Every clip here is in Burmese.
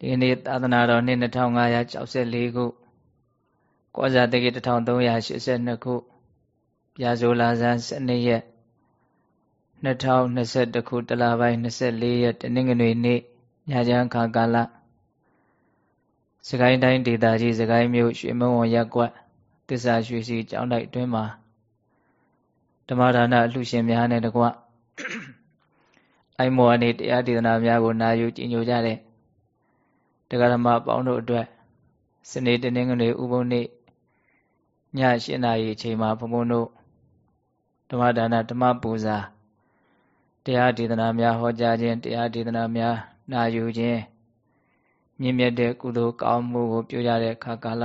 ဒီနေ့သာသနာတော်နှစ်2564ခုကောဇာတက္က1382ခုပြာဇိုလာဇန်12ရက်2021ခုတလပိုင်း24ရက်တနင်္ဂနွေနေ့ညချမ်းခါကာလစကိုင်းတိုင်းဒေသကြီးစကိုင်းမြို့ရွှေမုံဝရက်ကွက်တစ္ဆာရွှေစီကျောင်းတိုက်တွင်မှာဓမ္မဒါနအလှရှင်များနဲ့တကွအိုင်မောအနေတရားဒေသနာများကိုနာယူကြည်ညိုကြတဲ့ တရားဓမ္မပေါင်းတို့အတွက်စနေတနင်္ဂနွေဥပုံနေ့ည7နာရီအချိန်မှာဘုံဘုံတို့ဓမ္မဒါနဓမ္မပူဇာတရားဒေသနာများဟောကြားခြင်းတရားဒေသနာများနာယူခြင်းမြင့်မြတ်တဲ့ကုသိုလ်ကောင်းမှုကိုပြုကြတဲ့အခါကာလ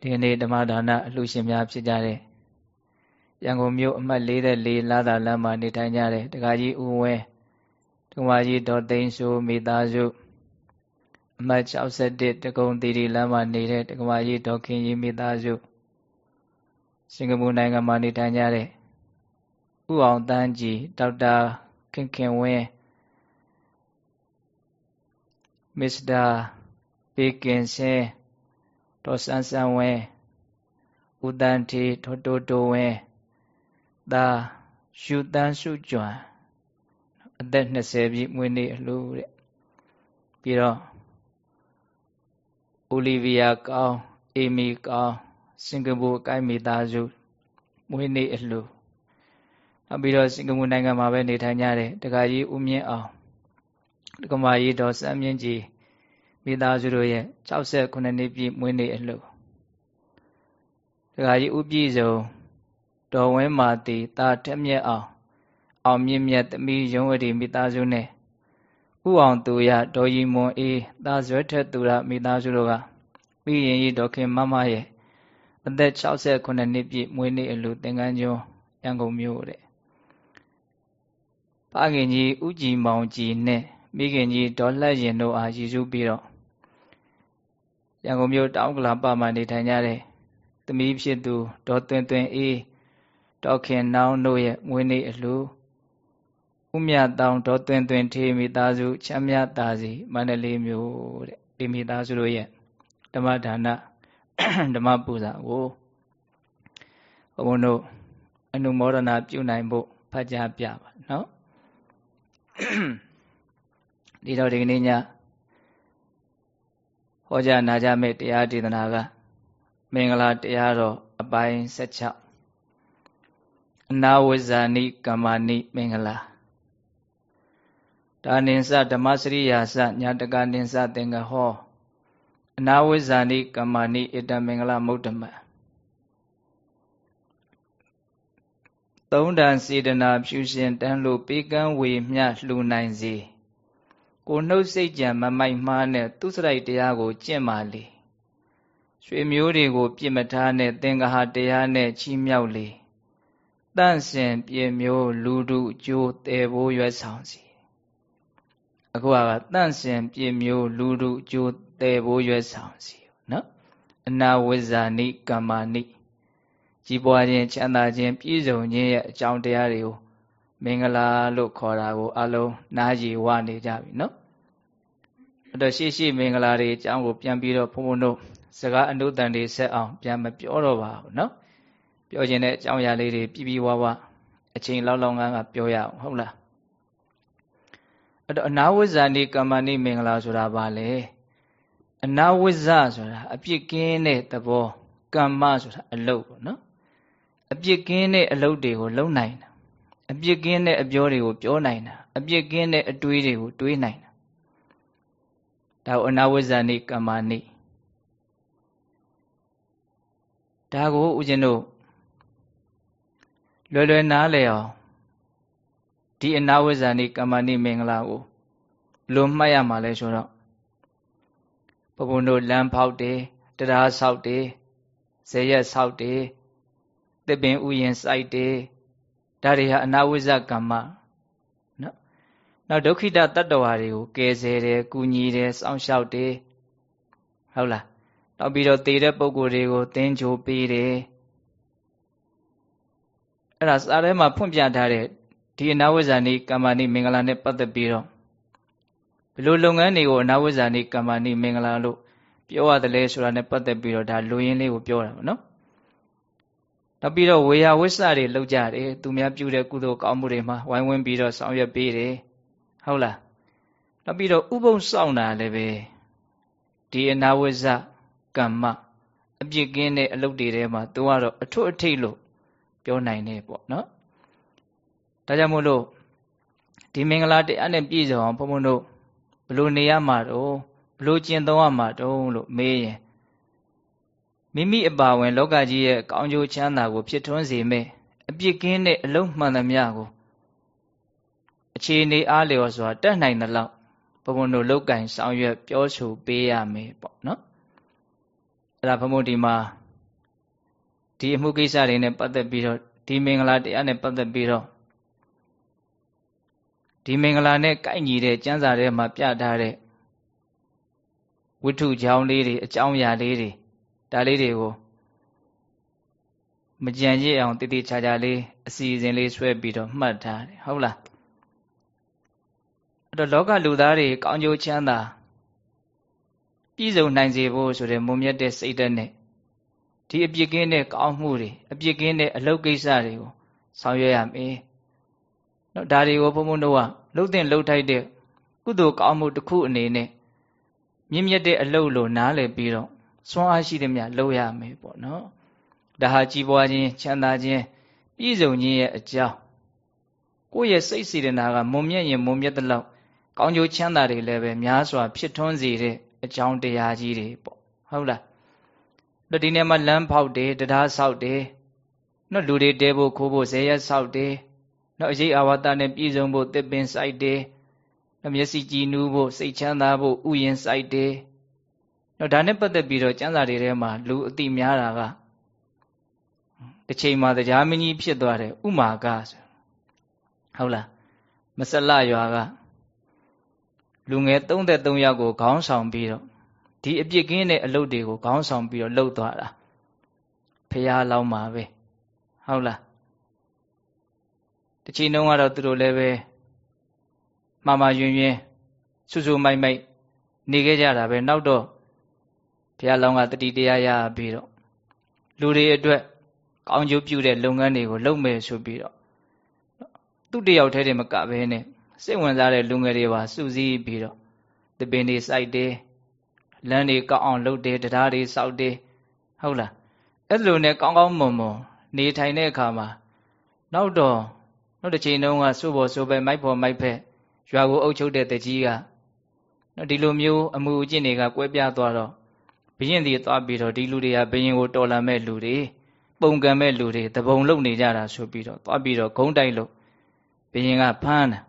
ဒီနေ့ဓမ္မဒါနအလှရှင်များဖြစ်ကြတဲ့ရန်ကုန်မြို့အမှတ်44လာသာလမ်းမှာနေထိုင်ကြတဲ့တက္ကကြီးဦးဝဲဒကမာကြီးဒေါ်သိန်းစိုးမိသားစု အမှတ်61တကုံတီတီလမ်းမှာနေတဲ့တက္ကမကြီးဒေါ်ခင်ကြီးမိသားစုစင်ကာပူနိုင်ငံမှာနေထိုင်ကြတဲ့ဥအောင်တန်းကြီးဒေါက်တာခင်ခင်ဝင်းမစ္စတာပေကင်စင်ဒေါ်ဆန်းဆန်းဝင်းဦးတန်းထေဒေါ်တိုတိုဝင်းသာရှုတန်းစုကျွမ်းအသက်20ပြည့်မွေးနေ့အလှတဲ့ပြီးတော့ အိုလီဗီယာကောင်းအေမီကောင်းစင်ကာပူအကိုင်းမိသားစုမွေးနေ့အလှနောက်ပြီးတော့စင်ကာပူနိုင်ငံမှာပဲနေထိုင်ကြတဲ့တက္ကကြီးဦးမြင့်အောင်တက္ကမကြီးတော်စမ်းမြင့်ကြီးမိသားစုတို့ရဲ့68နှစ်ပြည့်မွေးနေ့အလှတက္ကကြီးဦးပြည်စုံတော်ဝင်းမာတီတာထက်မြက်အောင်အောင်မြင့်မြတ်သမီးရုံးဝတီမိသားစုနဲ့ ဥအောင်သူရဒေါ်ရီမွန်အေးသာဇွဲထက်သူရမိသားစုတို့ကမိရင်ကြီးဒေါ်ခင်မမရဲ့အသက်68နှစ်ပြည့်မွေးနေ့အလူသင်္ကန်းကျွန်းရန်ကုန်မြို့တဲ့ဖခင်ကြီးဥကြည်မောင်ကြည်နဲ့မိခင်ကြီးဒေါ်လှရင်တို့အားရည်စူးပြီးတော့ရန်ကုန်မြို့တောင်ကလာပမှာနေထိုင်ကြတဲ့သမီးဖြစ်သူဒေါ်သွင်သွင်အေးဒေါက်ခင်နောင်တို့ရဲ့မွေးနေ့အလှ ဥမြတောင်ဒေါ်သွင်သွင်ထေမိသားစုချမ်းမြတာစီမန္တလေးမြို့တဲ့ဒီမိသားစုတို့ရဲ့ဓမ္မဒါနဓမ္မပူဇာကိုဘုန်းတို့အနုမောဒနာပြုနိုင်ဖို့ဖတ်ကြားပြပါနော်ဒီတော့ဒီကနေ့ညဟောကြားနာကြမယ့်တရားဒေသနာကမင်္ဂလာတရားတော်အပိုင်း16အနာဝဇာနိကမ္မာနိမင်္ဂလာ ဒါနိသဓမ္မစရိယာစညာတကနိသသင်္ကဟောအနာဝဇာနိကမ္မာနိဣတမင်္ဂလာမုဒ္ဓမသုံးတန်စေတနာဖြူရှင်တန်းလို့ပေးကမ်းဝေမျှလှူနိုင်စေကိုနှုတ်စိတ်ကြံမမိုက်မှားနဲ့သူစရိုက်တရားကိုကျင့်ပါလေရွှေမျိုးတွေကိုပြစ်မထားနဲ့သင်္ကဟာတရားနဲ့ချီးမြှောက်လေတန့်စင်ပြေမျိုးလူတို့အကျိုးတည်ဖို့ရွယ်ဆောင်စီ အခုကတန့်စင်ပြေမျိုးလူတို့အကျိုးတည်ဖို့ရွယ်ဆောင်စီနော်အနာဝိဇာနိကမ္မာနိကြီးပွားခြင်းချမ်းသာခြင်းပြည့်စုံခြင်းရဲ့အကြောင်းတရားတွေကိုမင်္ဂလာလို့ခေါ်တာကိုအလုံးနားရည်ဝနေကြပြီနော်အဲ့တော့ရှိရှိမင်္ဂလာတွေအကြောင်းကိုပြန်ပြီးတော့ဘုံဘုံတို့စကားအနုတန်တွေဆက်အောင်ပြန်မပြောတော့ပါဘူးနော်ပြောခြင်းတဲ့အကြောင်းအရာလေးတွေပြပြဝဝအချိန်လောက်လောက်ငန်းကပြောရအောင်ဟုတ်လား အဲ့တော့အနာဝိဇ္ဇာနိကမ္မနိမင်္ဂလာဆိုတာဘာလဲအနာဝိဇ္ဇဆိုတာအပြစ်ကင်းတဲ့သဘောကမ္မဆိုတာအလုပ်ပေါ့နော်အပြစ်ကင်းတဲ့အလုပ်တွေကိုလုပ်နိုင်တာအပြစ်ကင်းတဲ့အပြောတွေကိုပြောနိုင်တာအပြစ်ကင်းတဲ့အတွေးတွေကိုတွေးနိုင်တာဒါကိုအနာဝိဇ္ဇာနိကမ္မနိဒါကိုဦးဇင်းတို့လွယ်လွယ်နားလည်အောင် ဒီအနာဝိဇ္ဇာနိကမ္မနိမင်္ဂလာကိုလွန်မှတ်ရမှာလဲဆိုတော့ဘုံဘုံတို့လမ်းဖောက်တယ်တရားဆောက်တယ်ဇေရက်ဆောက်တယ်သစ်ပင်ဥယျင်စိုက်တယ်ဒါတွေဟာအနာဝိဇ္ဇကမ္မနော်နောက်ဒုက္ခိတတတ္တဝါတွေကိုကယ်ဆယ်တယ်ကူညီတယ်စောင့်ရှောက်တယ်ဟုတ်လားနောက်ပြီးတော့တည်တဲ့ပုံကိုယ်တွေကိုသင်္ချိုပေးတယ်အဲ့ဒါစာထဲမှာဖွင့်ပြထားတဲ့ ဒီအနာဝိဇ္ဇာနိကမ္မနိမင်္ဂလာနဲ့ပတ်သက်ပြီးတော့ဘဘလို့လုပ်ငန်းတွေကိုအနာဝိဇ္ဇာနိကမ္မနိမင်္ဂလာလို့ပြောရတယ်လဲဆိုတာနဲ့ပတ်သက်ပြီးတော့ဒါလူရင်းလေးကိုပြောတာပေါ့နော်နောက်ပြီးတော့ဝေယဝိဆတွေလောက်ကြတယ်သူများပြုတဲ့ကုသိုလ်ကောင်းမှုတွေမှာဝိုင်းဝန်းပြီးတော့ဆောင်ရွက်ပေးတယ်ဟုတ်လားနောက်ပြီးတော့ဥပုံစောင့်တာလည်းပဲဒီအနာဝိဇ္ဇကမ္မအပြစ်ကင်းတဲ့အလုပ်တွေထဲမှာသူကတော့အထွတ်အထိပ်လို့ပြောနိုင်တယ်ပေါ့နော် ဒါကြောင့်မို့လို့ဒီမင်္ဂလာတရားနဲ့ပြည့်စုံအောင်ဘုန်းဘုန်းတို့ဘလို့နေရမှာတော့ဘလို့ကျင့်သုံးရမှာတော့လို့မေးရင်မိမိအပါဝင်လောကကြီးရဲ့ကောင်းကျိုးချမ်းသာကိုဖြစ်ထွန်းစေမဲ့အပြစ်ကင်းတဲ့အလုံးမှန်သမျှကိုအခြေအနေအားလျော်စွာတက်နိုင်သလောက်ဘုံဘုံတို့လောက်ကင်ဆောင်ရွက်ပြောဆိုပေးရမယ်ပေါ့နော်အဲ့ဒါဘုံဘုံဒီမှာဒီအမှုကိစ္စတွေနဲ့ပတ်သက်ပြီးတော့ဒီမင်္ဂလာတရားနဲ့ပတ်သက်ပြီးတော့ ဒီမင်္ဂလာနဲ့ကိုက်ညီတဲ့ကျမ်းစာထဲမှာပြထားတဲ့ဝိထုကြောင်းလေးတွေအကြောင်းအရာလေးတွေဒါလေးတွေကိုမကြံရစ်အောင်တည်တည်ချာချာလေးအစီအစဉ်လေးဆွဲပြီးတော့မှတ်ထားတယ်ဟုတ်လားအဲ့တော့လောကလူသားတွေကောင်းကျိုးချမ်းသာပြည့်စုံနိုင်စေဖို့ဆိုတဲ့မုံမြတ်တဲ့စိတ်ဓာတ်နဲ့ဒီအပြစ်ကင်းတဲ့ကောင်းမှုတွေအပြစ်ကင်းတဲ့အလုပ်ကိစ္စတွေကိုဆောင်ရွက်ရမယ်။ နော်ဒါတွေကိုဘုံဘုံတို့ကလှုပ်တဲ့လှုပ်ထိုက်တဲ့ကုသိုလ်ကောင်းမှုတစ်ခုအနေနဲ့မြင့်မြတ်တဲ့အလုပ်လို့နားလည်ပြီးတော့စွမ်းအားရှိသည်များလုပ်ရမယ်ပေါ့နော်။ဒါဟာကြီးပွားခြင်းချမ်းသာခြင်းပြည့်စုံခြင်းရဲ့အကြောင်းကိုယ့်ရဲ့စိတ်စေတနာကမုံမြတ်ရင်မုံမြတ်တဲ့လောက်ကောင်းကျိုးချမ်းသာတွေလည်းပဲများစွာဖြစ်ထွန်းစေတဲ့အကြောင်းတရားကြီးတွေပေါ့ဟုတ်လားတော့ဒီနေ့မှလမ်းဖောက်တယ်တရားဆောက်တယ်နော်လူတွေတဲဖို့ခိုးဖို့ဇေယျဆောက်တယ် နော်အရေးအဝတ္တနဲ့ပြည့်စုံဖို့တစ်ပင်စိုက်တယ်နော်မျက်စိကြည်နူးဖို့စိတ်ချမ်းသာဖို့ဥယျင်စိုက်တယ်နော်ဒါနဲ့ပတ်သက်ပြီးတော့ကျမ်းစာတွေထဲမှာလူအတိများတာကတစ်ချိန်မှာတရားမင်းကြီးဖြစ်သွားတယ်ဥမာကဆိုဟုတ်လားမဆလရွာကလူငယ်33ယောက်ကိုခေါင်းဆောင်ပြီးတော့ဒီအပြစ်ကင်းတဲ့အလုပ်တွေကိုခေါင်းဆောင်ပြီးတော့လှုပ်သွားတာဖះလောင်းမှာပဲဟုတ်လား တချီနှုံးကတော့သူတို့လည်းပဲမှားမှားယွင်ယွင်ဆူဆူမိုက်မိုက်နေခဲ့ကြတာပဲနောက်တော့ဘုရားလောင်းကတတိတရားရပြီးတော့လူတွေအတွက်ကောင်းကျိုးပြုတဲ့လုပ်ငန်းတွေကိုလုပ်မယ်ဆိုပြီးတော့သူ့တယောက်တည်းတည်းမကဘဲနဲ့စိတ်ဝင်စားတဲ့လူငယ်တွေပါစုစည်းပြီးတော့တပင်တွေစိုက်တယ်လမ်းတွေကောက်အောင်လုပ်တယ်တရားတွေစောက်တယ်ဟုတ်လားအဲ့လိုနဲ့ကောင်းကောင်းမွန်မွန်နေထိုင်တဲ့အခါမှာနောက်တော့ နောက်တစ်ချိန်တုန်းကစိုးပေါ်စိုးပဲမိုက်ပေါ်မိုက်ဖက်ရွာကိုအုပ်ချုပ်တဲ့တကြီးကနော်ဒီလိုမျိုးအမှုအကျင့်တွေကကွဲပြားသွားတော့ဘရင်တွေသွားပြီးတော့ဒီလူတွေကဘရင်ကိုတော်လန်မဲ့လူတွေပုံကံမဲ့လူတွေတပုံလုံနေကြတာဆိုပြီးတော့သွားပြီးတော့ဂုံးတိုက်လို့ဘရင်ကဖမ်းတာ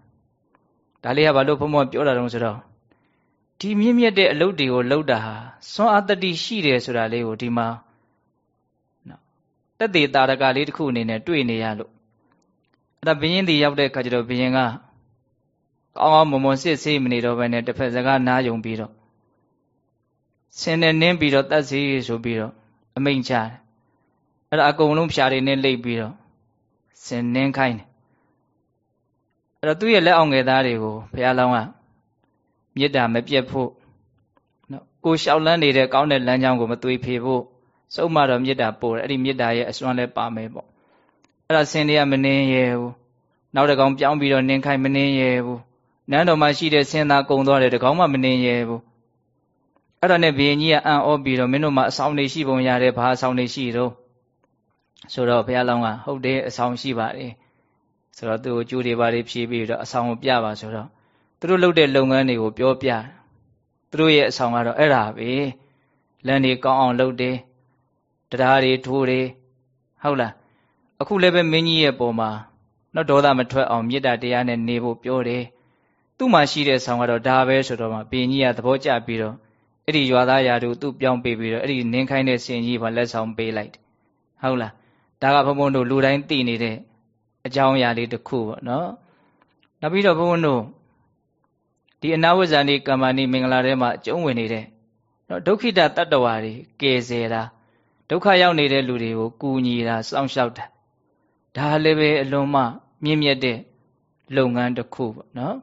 ဒါလေးကဘာလို့ဘုံဘုံပြောတာတုံးဆိုတော့ဒီမြင့်မြတ်တဲ့အလုပ်တွေကိုလုပ်တာဟာစွမ်းအားတတိရှိတယ်ဆိုတာလေးကိုဒီမှာနော်တက်သေးတာရကလေးတစ်ခုအနေနဲ့တွေ့နေရလို့ အဲ့ဒါဘယင်းဒီရောက်တဲ့အခါကျတော့ဘယင်းကကောင်းကောင်းမွန်မွန်စစ်ဆေးမနေတော့ဘဲနဲ့တစ်ဖက်စကားနားယုံပြီးတော့ဆင်းနေနင်းပြီးတော့တတ်စီဆိုပြီးတော့အမိန့်ချတယ်အဲ့ဒါအကုန်လုံးဖြာတွေနဲ့လိပ်ပြီးတော့ဆင်းနင်းခိုင်းတယ်အဲ့တော့သူ့ရဲ့လက်အောင်ငယ်သားတွေကိုဘုရားလောင်းကမေတ္တာမပြတ်ဖို့နော်ကိုလျှောက်လန်းနေတဲ့ကောင်းတဲ့လမ်းကြောင်းကိုမသွေဖေဖို့စုံမတော့မေတ္တာပို့တယ်အဲ့ဒီမေတ္တာရဲ့အစွမ်းလည်းပါမယ်ပေါ့ အဲ့ဒါဆင်းတွေကမနှင်းရဲဘူးနောက်တကောင်ပြောင်းပြီးတော့နင်းခိုင်းမနှင်းရဲဘူးနန်းတော်မှာရှိတဲ့ဆင်းသားကုံသွားတယ်တကောင်မှမနှင်းရဲဘူးအဲ့ဒါနဲ့ဘုရင်ကြီးကအံ့ဩပြီးတော့မင်းတို့မှာအဆောင်နေရှိပုံရတယ်ဘာအဆောင်နေရှိတော့ဆိုတော့ဘုရားလောင်းကဟုတ်တယ်အဆောင်ရှိပါတယ်ဆိုတော့သူ့ကိုကြိုးတွေပါတွေဖြည့်ပြီးတော့အဆောင်ကိုပြပါဆိုတော့သူတို့လုပ်တဲ့လုပ်ငန်းတွေကိုပြောပြသူတို့ရဲ့အဆောင်ကတော့အဲ့ဒါပဲလမ်းတွေကောင်းအောင်လုပ်တယ်တရားတွေထိုးတယ်ဟုတ်လား အခုလည်းပဲမင်းကြီးရဲ့ပုံမှာတော့ဒေါသမထွက်အောင်မေတ္တာတရားနဲ့နေဖို့ပြောတယ်သူ့မှာရှိတဲ့ဆောင်ကတော့ဒါပဲဆိုတော့မှဘင်းကြီးကသဘောကျပြီးတော့အဲ့ဒီရွာသားရာတို့သူ့ပြောင်းပေးပြီးတော့အဲ့ဒီနင်းခိုင်းတဲ့ဆင်ကြီးကလက်ဆောင်ပေးလိုက်တယ်ဟုတ်လားဒါကဘုံဘုံတို့လူတိုင်းသိနေတဲ့အကြောင်းအရာလေးတစ်ခုပေါ့နော်နောက်ပြီးတော့ဘုံဘုံတို့ဒီအနာဝဇ္ဇာနိကမ္မနိမင်္ဂလာထဲမှာအကျုံးဝင်နေတဲ့နော်ဒုက္ခိတတတ္တဝါတွေကယ်ဆယ်တာဒုက္ခရောက်နေတဲ့လူတွေကိုကူညီတာစောင့်ရှောက်တာ ဒါလည်းပဲအလွန်မှမြင့်မြတ်တဲ့လုပ်ငန်းတစ်ခုပေါ့နော်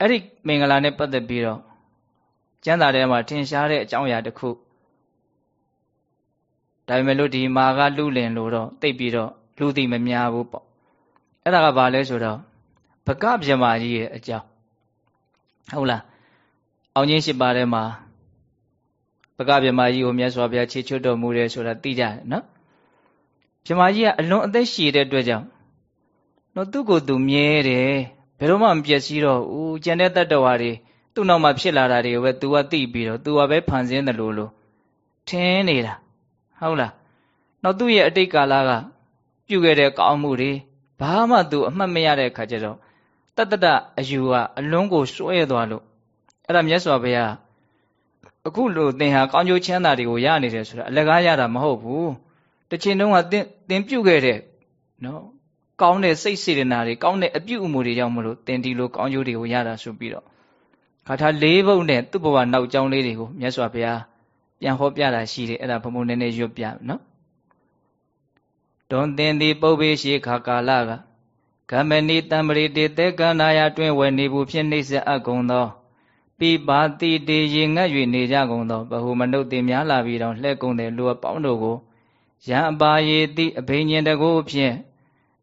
အဲ့ဒီမင်္ဂလာနဲ့ပတ်သက်ပြီးတော့ကျမ်းစာထဲမှာထင်ရှားတဲ့အကြောင်းအရာတစ်ခုဒါပေမဲ့လို့ဒီမာကလူလင်လို့တော့တိတ်ပြီးတော့လူသိမများဘူးပေါ့အဲ့ဒါကဘာလဲဆိုတော့ဘကဗြမာကြီးရဲ့အကြောင်းဟုတ်လားအောင်ကြီးရှိပါထဲမှာဘကဗြမာကြီးကိုမြတ်စွာဘုရားခြေချွတ်တော်မူတယ်ဆိုတာသိကြတယ်နော် ဗြမာကြီးကအလွန်အသက်ရှည်တဲ့အတွက်ကြောင့်တော့သူ့ကိုယ်သူမြဲတယ်ဘယ်တော့မှမပြည့်စည်တော့ဦးကျန်တဲ့တတ္တဝါတွေသူ့နောက်မှာဖြစ်လာတာတွေကိုပဲ तू ကသိပြီးတော့ तू ကပဲဖန်ဆင်းတယ်လို့လို့ထင်းနေတာဟုတ်လားနောက်သူ့ရဲ့အတိတ်ကာလကပြုခဲ့တဲ့ကောင်းမှုတွေဘာမှ तू အမှတ်မရတဲ့အခါကျတော့တတ္တတအယူကအလွန်ကိုစွဲသွားလို့အဲ့ဒါမြတ်စွာဘုရားအခုလိုသင်ဟာကောင်းကျိုးချမ်းသာတွေကိုရနေတယ်ဆိုတာအလကားရတာမဟုတ်ဘူး တစ်ချိန်တုန်းကသင်သင်ပြုခဲ့တဲ့နော်ကောင်းတဲ့စိတ်စေတနာတွေကောင်းတဲ့အပြုအမူတွေကြောင့်မလို့သင်ဒီလိုကောင်းကျိုးတွေကိုရတာဆိုပြီးတော့ခါထား၄ဘုံနဲ့သူ့ဘဝနောက်ကြောင်းလေးတွေကိုမြတ်စွာဘုရားပြန်ဟောပြတာရှိတယ်အဲ့ဒါဘုံဘုံနည်းနည်းရွတ်ပြနော်တွန်သင်သည်ပုပ္ပေရှိခါကာလကကမ္မဏီတံပရိတေတေကန္နာယတွင်ဝယ်နေဘူးဖြစ်နှိမ့်ဆက်အပ်ကုန်သောပိပါတိတေရေငတ်၍နေကြကုန်သောဘဟုမနုဿင်များလာပြီးတော့လှဲ့ကုန်တဲ့လူအပေါင်းတို့ကို ရံအပါယေတိအဘိညာဉ်တကိုဖြင့်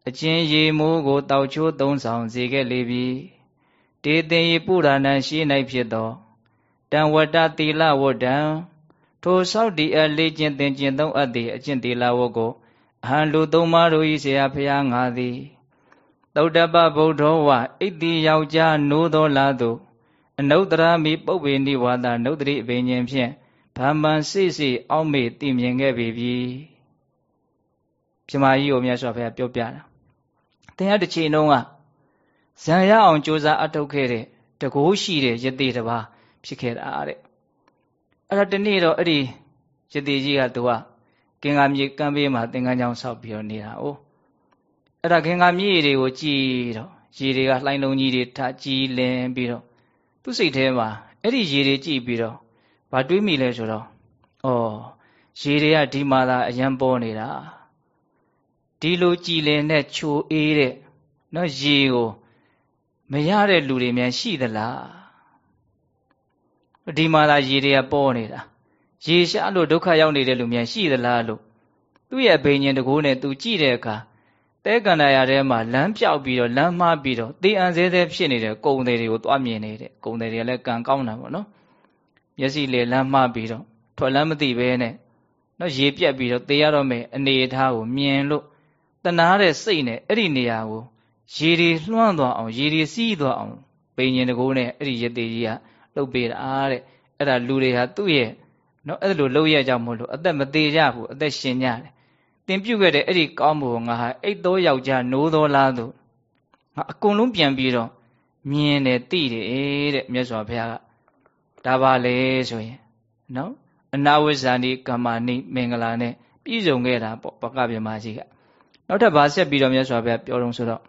အချင်းရေမိုးကိုတောက်ချိုးသုံးဆောင်စေခဲ့လေပြီတေတင်ဤပုရာဏံရှိ၌ဖြစ်သောတံဝတ္တတိလဝတ္တံထိုဆောက်တီအလေးကျင့်သင်ကျင့်သုံးအပ်သည့်အကျင့်တိလဝတ်ကိုအဟံလူသုံးပါးတို့၏ဆရာဖျားငါသည်သုတ္တပဗုဒ္ဓောဝဣတိယောက်ျားနိုးသောလားသို့အနုတ္တရာမိပုပ္ပေနိဝါဒနုတ္တိအဘိညာဉ်ဖြင့်ဗမ္မန်စိစိအောက်မေ့သိမြင်ခဲ့ပြီ ပြီပြမကြီးကိုမြတ်စွာဘုရားပြောပြတာသင်ဟာတစ်ချိန်လုံးကဇံရအောင်ကြိုးစားအထုတ်ခဲ့တဲ့တကိုးရှိတဲ့ယတိတပါဖြစ်ခဲ့တာတဲ့အဲ့ဒါတနေ့တော့အဲ့ဒီယတိကြီးကသူကကင်္ဂါမြေကမ်းဘေးမှာသင်္ကန်းချောင်းဆောက်ပြီးတော့နေတာ哦အဲ့ဒါကင်္ဂါမြေတွေကိုကြည်တော့ရေတွေကလှိုင်းလုံးကြီးတွေထကြည်လင်ပြီးတော့သူ့စိတ်ထဲမှာအဲ့ဒီရေတွေကြည်ပြီးတော့ဘာတွေးမိလဲဆိုတော့ဩရေတွေကဒီမှာသာအရန်ပေါ်နေတာ ဒီလိုကြည်လင်တဲ့ချိုအေးတဲ့နော်ရေကိုမရတဲ့လူတွေများရှိသလားဒီမှာသာရေတွေကပေါ်နေတာရေရှားလို့ဒုက္ခရောက်နေတဲ့လူများရှိသလားလို့သူ့ရဲ့ဘိညာဉ်တကိုးနဲ့သူကြည့်တဲ့အခါတဲကန္တာရထဲမှာလမ်းပြောက်ပြီးတော့လမ်းမှားပြီးတော့တေအံသေးသေးဖြစ်နေတဲ့ကုံတွေတွေကိုသွားမြင်နေတဲ့ကုံတွေတွေကလည်းကံကောင်းတာပေါ့နော်မျက်စိလေလမ်းမှားပြီးတော့ထွက်လမ်းမသိပဲနဲ့နော်ရေပြက်ပြီးတော့တေရတော့မယ်အနေအထားကိုမြင်လို့ တနာတဲ့စိတ်နဲ့အဲ့ဒီနေရာကိုရေတွေလွှမ်းသွားအောင်ရေတွေစီးသွားအောင်ဘိညာဉ်တကိုးနဲ့အဲ့ဒီရသေးကြီးကလှုပ်ပေးတာတဲ့အဲ့ဒါလူတွေဟာသူ့ရဲ့နော်အဲ့လိုလှုပ်ရကြမို့လို့အသက်မသေးကြဘူးအသက်ရှင်ကြတယ်တင်ပြုတ်ခဲ့တဲ့အဲ့ဒီကောင်းမှုငါဟာအိတ်သောယောက်ျားနိုးသောလားသို့ငါအကုန်လုံးပြန်ပြီးတော့မြင်တယ်သိတယ်တဲ့မြတ်စွာဘုရားကဒါပါလေဆိုရင်နော်အနာဝိဇ္ဇာနိကမ္မာနိမင်္ဂလာနဲ့ပြည့်စုံခဲ့တာပေါ့ပကပြမကြီးက နောက်ထပ်ဗာဆက်ပြီးတော့မြတ်စွာဘုရားပြောတော့ဆိုတော့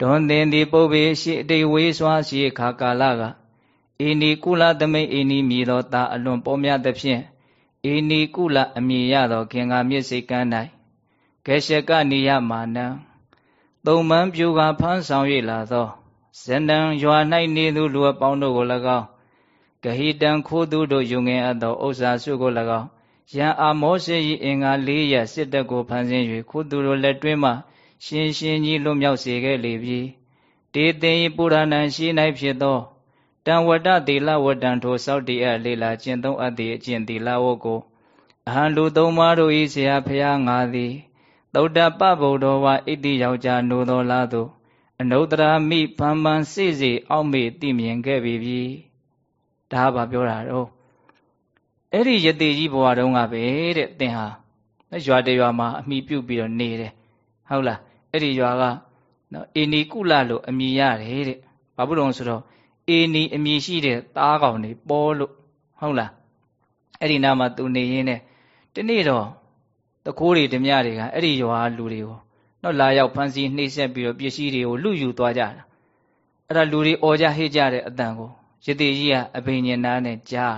ဒွန်သင်ဒီပုပ္ပေရှိအတိဝေးစွာရှိခါကာလကအိနီကုလသမိတ်အိနီမြည်သောတာအလွန်ပေါ်များသဖြင့်အိနီကုလအမည်ရသောခင်္ဃမြစ်စိတ်ကမ်း၌ဂေရှကနိယမာနံသုံမန်းပြူကဖန်းဆောင်၍လာသောဇဏံရွာ၌နေသူလူအပေါင်းတို့ကို၎င်းဂဟိတံခိုးသူတို့ယုံငင်အပ်သောဥစ္စာစုကို၎င်း ယံအာမောစေ၏အင်္ဂါ၄ရစစ်တပ်ကိုဖန်ဆင်း၍ခိုးသူတို့လက်တွင်းမှရှင်းရှင်းကြီးလွတ်မြောက်စေခဲ့လေပြီတေသိပုရဏံရှိ၌ဖြစ်သောတံဝတ္တသီလဝတ္တံထိုစောက်တည်အပ်လေလာကျင့်သုံးအပ်သည့်အကျင့်သီလဝတ်ကိုအဟံလူသုံးပါးတို့၏ဆရာဖျားငါသည်သုတ္တပဗုဒ္ဓဝါဣတိယောက်ျားနိုတော်လားသို့အနုတ္တရာမိဖန်ဖန်စိစိအောက်မေ့သိမြင်ခဲ့ပြီပြီဒါကပြောတာတော့ အဲ့ဒီယတိကြီးဘဝတုန်းကပဲတဲ့သင်ဟာရွာတရွာမှာအမိပြုတ်ပြီးတော့နေတယ်ဟုတ်လားအဲ့ဒီရွာကနော်အေနီကုလလို့အမည်ရတယ်တဲ့ဘာဖြစ်လို့ဆိုတော့အေနီအမည်ရှိတဲ့သားကောင်တွေပေါ်လို့ဟုတ်လားအဲ့ဒီနားမှာသူနေရင်းနဲ့တနေ့တော့တကိုးတွေဓမြတွေကအဲ့ဒီရွာလူတွေကိုတော့လာရောက်ဖမ်းဆီးနှိပ်စက်ပြီးတော့ပစ္စည်းတွေကိုလူယူသွားကြတာအဲ့ဒါလူတွေអော်ကြဟေ့ကြတဲ့အတန်ကိုရသေးကြီးကအဘိညာဉ်နာနဲ့ကြား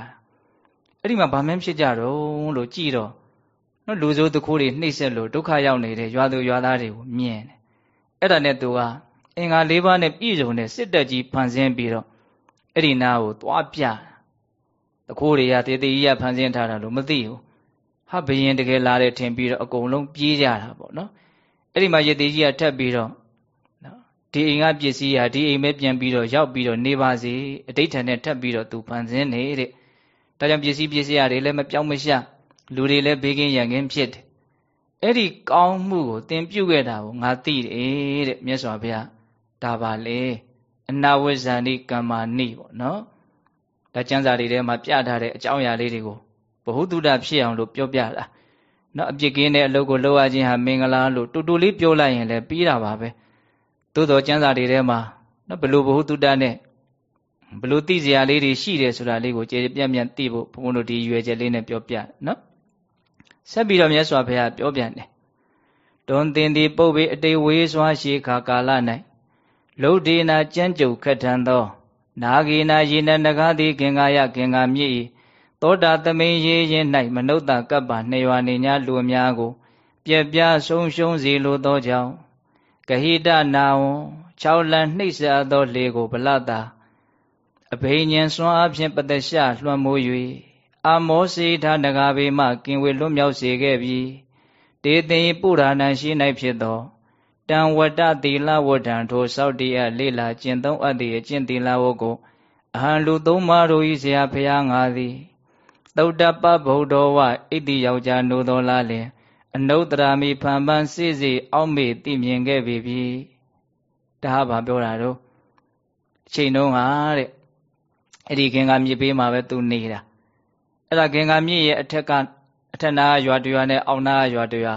အဲ့ဒီမှာဗာမင်းဖြစ်ကြတော့လို့ကြည်တော့နော်လူစိုးတခိုးတွေနှိပ်စက်လို့ဒုက္ခရောက်နေတဲ့ရွာသူရွာသားတွေကိုမြင်တယ်အဲ့ဒါနဲ့သူကအင်္ဂါ၄ပါးနဲ့ပြည့်စုံတဲ့စစ်တပ်ကြီးဖန်ဆင်းပြီးတော့အဲ့ဒီနာကိုသွားပြတခိုးတွေကတေတေကြီးကဖန်ဆင်းထားတာလို့မသိဘူးဟာဘယင်တကယ်လာတယ်ထင်ပြီးတော့အကုန်လုံးပြေးကြတာပေါ့နော်အဲ့ဒီမှာရတေကြီးကထပ်ပြီးတော့နော်ဒီအိမ်ကပစ္စည်းဟာဒီအိမ်ပဲပြန်ပြီးတော့ရောက်ပြီးတော့နေပါစေအတိတ်ထန်နဲ့ထပ်ပြီးတော့သူဖန်ဆင်းနေတဲ့ ဒါကြောင့်ပစ္စည်းပစ္စည်းတွေလည်းမပြောင်းမရှလူတွေလည်းဘေးကင်းရန်ကင်းဖြစ်တယ်အဲ့ဒီကောင်းမှုကိုသင်ပြုခဲ့တာကိုငါသိတယ်တဲ့မြတ်စွာဘုရားဒါပါလေအနာဝိဇ္ဇာနိကမ္မာနိပေါ့နော်ဒါကျမ်းစာတွေထဲမှာပြထားတဲ့အကြောင်းအရာလေးတွေကိုဘ ഹു တုဒဖြစ်အောင်လို့ပြောပြတာနော်အပြစ်ကင်းတဲ့အလုပ်ကိုလုပ်ရခြင်းဟာမင်္ဂလာလို့တူတူလေးပြောလိုက်ရင်လည်းပြီးတာပါပဲသို့တော်ကျမ်းစာတွေထဲမှာနော်ဘလို့ဘ ഹു တုဒနဲ့ ဘလို့သိစရာလေးတွေရှိတယ်ဆိုတာလေးကိုကြည်ပြန့်ပြန့်သိဖို့ဘုန်းဘုန်းတို့ဒီရွယ်ချက်လေးနဲ့ပြောပြနော်ဆက်ပြီးတော့မြတ်စွာဘုရားပြောပြန်တယ်တွန်တင်ဒီပုပ်ပေအတိဝေးစွာရှိခါကာလ၌လုဒ္ဒေနာကြမ်းကြုတ်ခတ်ထန်သော နာဂေနာယေနနဂါတိကင်္ဂာယကင်္ဂာမြည်သောတာသမိန်ရေးရင်၌မနုဿကပ္ပနှစ်ရွာနေညာလူအများကို ပြက်ပြားဆုံးရှုံးစေလိုသောကြောင့်ကဟိတနာဝံ၆လန်နှိမ့်ဆက်သောလေကိုဗလတာ အဘိညာဉ်စွမ်းအဖြင့်ပတရှလွှမ်းမိုး၍အာမောစေထနဂါဘေမှကင်ဝေလွတ်မြောက်စေခဲ့ပြီတေသိပုရာဏရှိ၌ဖြစ်သောတံဝတ္တသီလဝဋ္ဌံထိုစောက်တည်းအလေလာကျင့်သုံးအပ်သည့်အကျင့်သီလဝတ်ကိုအဟံလူသုံးပါးတို့၏ဆရာဖျားငါသည်သုတ္တပဗုဒ္ဓဝဣတိယောက်ျားနိုးတော်လားလင်အနုတ္တရာမိဖန်ပန်းစိစိအောက်မေ့သိမြင်ခဲ့ပြီပြီဒါဟာပြောတာတော့အချိန်တုန်းကတဲ့ အဲ့ဒီခင်ကမြေပေးမှာပဲသူနေတာအဲ့ဒါခင်ကမြေရဲ့အထက်ကအထက်နာရွာတရွာနဲ့အောက်နာရွာတရွာ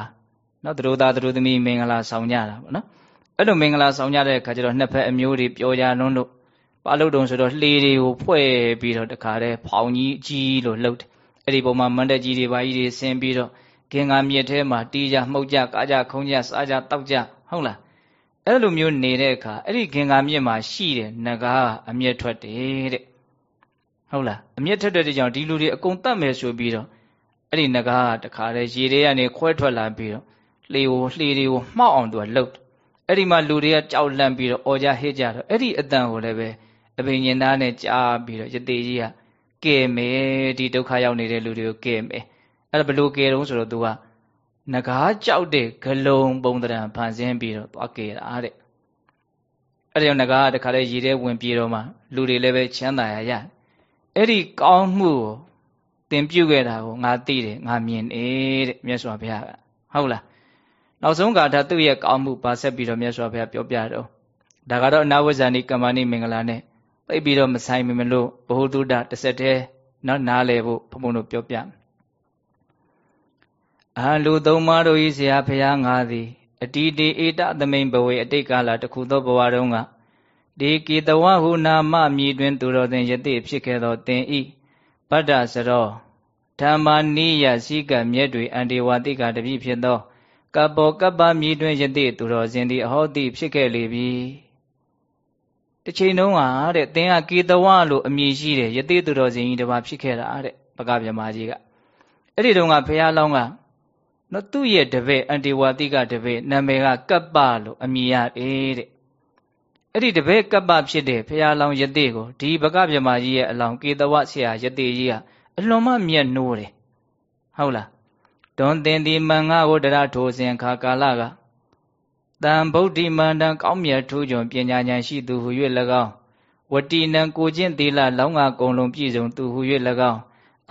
နော်သူတို့သားသူတို့သမီးမင်္ဂလာဆောင်ကြတာပေါ့နော်အဲ့လိုမင်္ဂလာဆောင်ကြတဲ့အခါကျတော့နှစ်ဖက်အမျိုးတွေပျော်ကြလွန်းလို့ပါလုတ်တုံဆိုတော့လှေတွေကိုဖွဲ့ပြီးတော့တခါတည်းဖောင်ကြီးကြီးလို့လှုပ်တယ်အဲ့ဒီပုံမှာမန္တကြီးတွေပါကြီးတွေဆင်းပြီးတော့ဂင်္ဂါမြစ်ထဲမှာတီးကြမှုတ်ကြကားကြခုံးကြစားကြတောက်ကြဟုတ်လားအဲ့လိုမျိုးနေတဲ့အခါအဲ့ဒီဂင်္ဂါမြစ်မှာရှိတဲ့နဂါအမျက်ထွက်တယ်တဲ့ ဟုတ်လားအမျက်ထွက်တဲ့ကြောင့်ဒီလူတွေအကုန်တတ်မယ်ဆိုပြီးတော့အဲ့ဒီနဂါတခါတည်းရေတွေကနေခွဲထွက်လာပြီးတော့လှေကိုလှေတွေကိုမှောက်အောင်သူကလှုပ်အဲ့ဒီမှာလူတွေကကြောက်လန့်ပြီးတော့အော်ကြဟစ်ကြတော့အဲ့ဒီအတန်ကိုလည်းပဲအဘိညာဉ်သားနဲ့ကြားပြီးတော့ယတိကြီးကကဲမယ်ဒီဒုက္ခရောက်နေတဲ့လူတွေကိုကဲမယ်အဲ့ဒါဘလို့ကဲတော့ဆိုတော့ तू ကငကားကြောက်တဲ့ဂလုံပုံတံဖန်ဆင်းပြီးတော့သွားကဲတာတဲ့အဲ့ဒါကြောင့်ငကားကတခါလေရေထဲဝင်ပြေတော့မှလူတွေလည်းပဲချမ်းသာရရ အဲ့ဒီကောင်းမှုကိုသင်ပြုခဲ့တာကိုငါသိတယ်ငါမြင်တယ်တဲ့မြတ်စွာဘုရားကဟုတ်လားနောက်ဆုံးကာထသူ့ရဲ့ကောင်းမှုပါဆက်ပြီးတော့မြတ်စွာဘုရားပြောပြတော့ဒါကတော့အနာဝဇ္ဇာနိကမ္မဏိမင်္ဂလာနဲ့သိပြီးတော့မဆိုင်မလို့ဘ ഹു တုဒ္ဒတစ်ဆက်တည်းနော်နားလည်ဖို့ဘုံဘုံတို့ပြောပြအာလူသုံးပါးတို့ဤဆရာဖရာငါသည်အတီတေဧတသမိန်ဘဝေအတိတ်ကာလတခုသောဘဝတုန်းက ဒီကေတဝဟုနာမမြည်တွင် သူတော်သင်ယတိဖြစ်ခဲ့သောသင်ဤဗတ္တစရောဓမ္မာနိယစိကမြဲတွေအန္တေဝတိကတပိဖြစ်သောကပ္ပောကပ္ပမြည်တွင်ယတိသူတော်စင်သည်အဟောတိဖြစ်ခဲ့လေပြီတစ်ချိန်တုန်းကတဲ့သင်ကကေတဝလို့အမည်ရှိတယ်ယတိသူတော်စင်ကြီးတစ်ပါးဖြစ်ခဲ့တာတဲ့ပကဗြဟ္မာကြီးကအဲ့ဒီတုန်းကဘုရားလောင်းကနော်သူ့ရဲ့တပည့်အန္တေဝတိကတပည့်နာမည်ကကပ္ပလို့အမည်ရတယ်တဲ့ အဲ့ဒီတပည့်ကပ္ပဖြစ်တဲ့ဘုရားလောင်းယတိကိုဒီပကဗြဟ္မာကြီးရဲ့အလောင်းကေတဝဆရာယတိကြီးကအလွန်မှမြတ်နိုးတယ်ဟုတ်လားတွန်တင်ဒီမန်ငါကိုတရားထိုးစဉ်ခါကာလကတံဗုဒ္ဓိမန္တံကောင်းမြတ်ထူးကျွန်ပညာဉာဏ်ရှိသူဟု၍၎င်းဝတိနံကိုချင်းသီလလောင်းငါကုံလုံးပြည့်စုံသူဟု၍၎င်း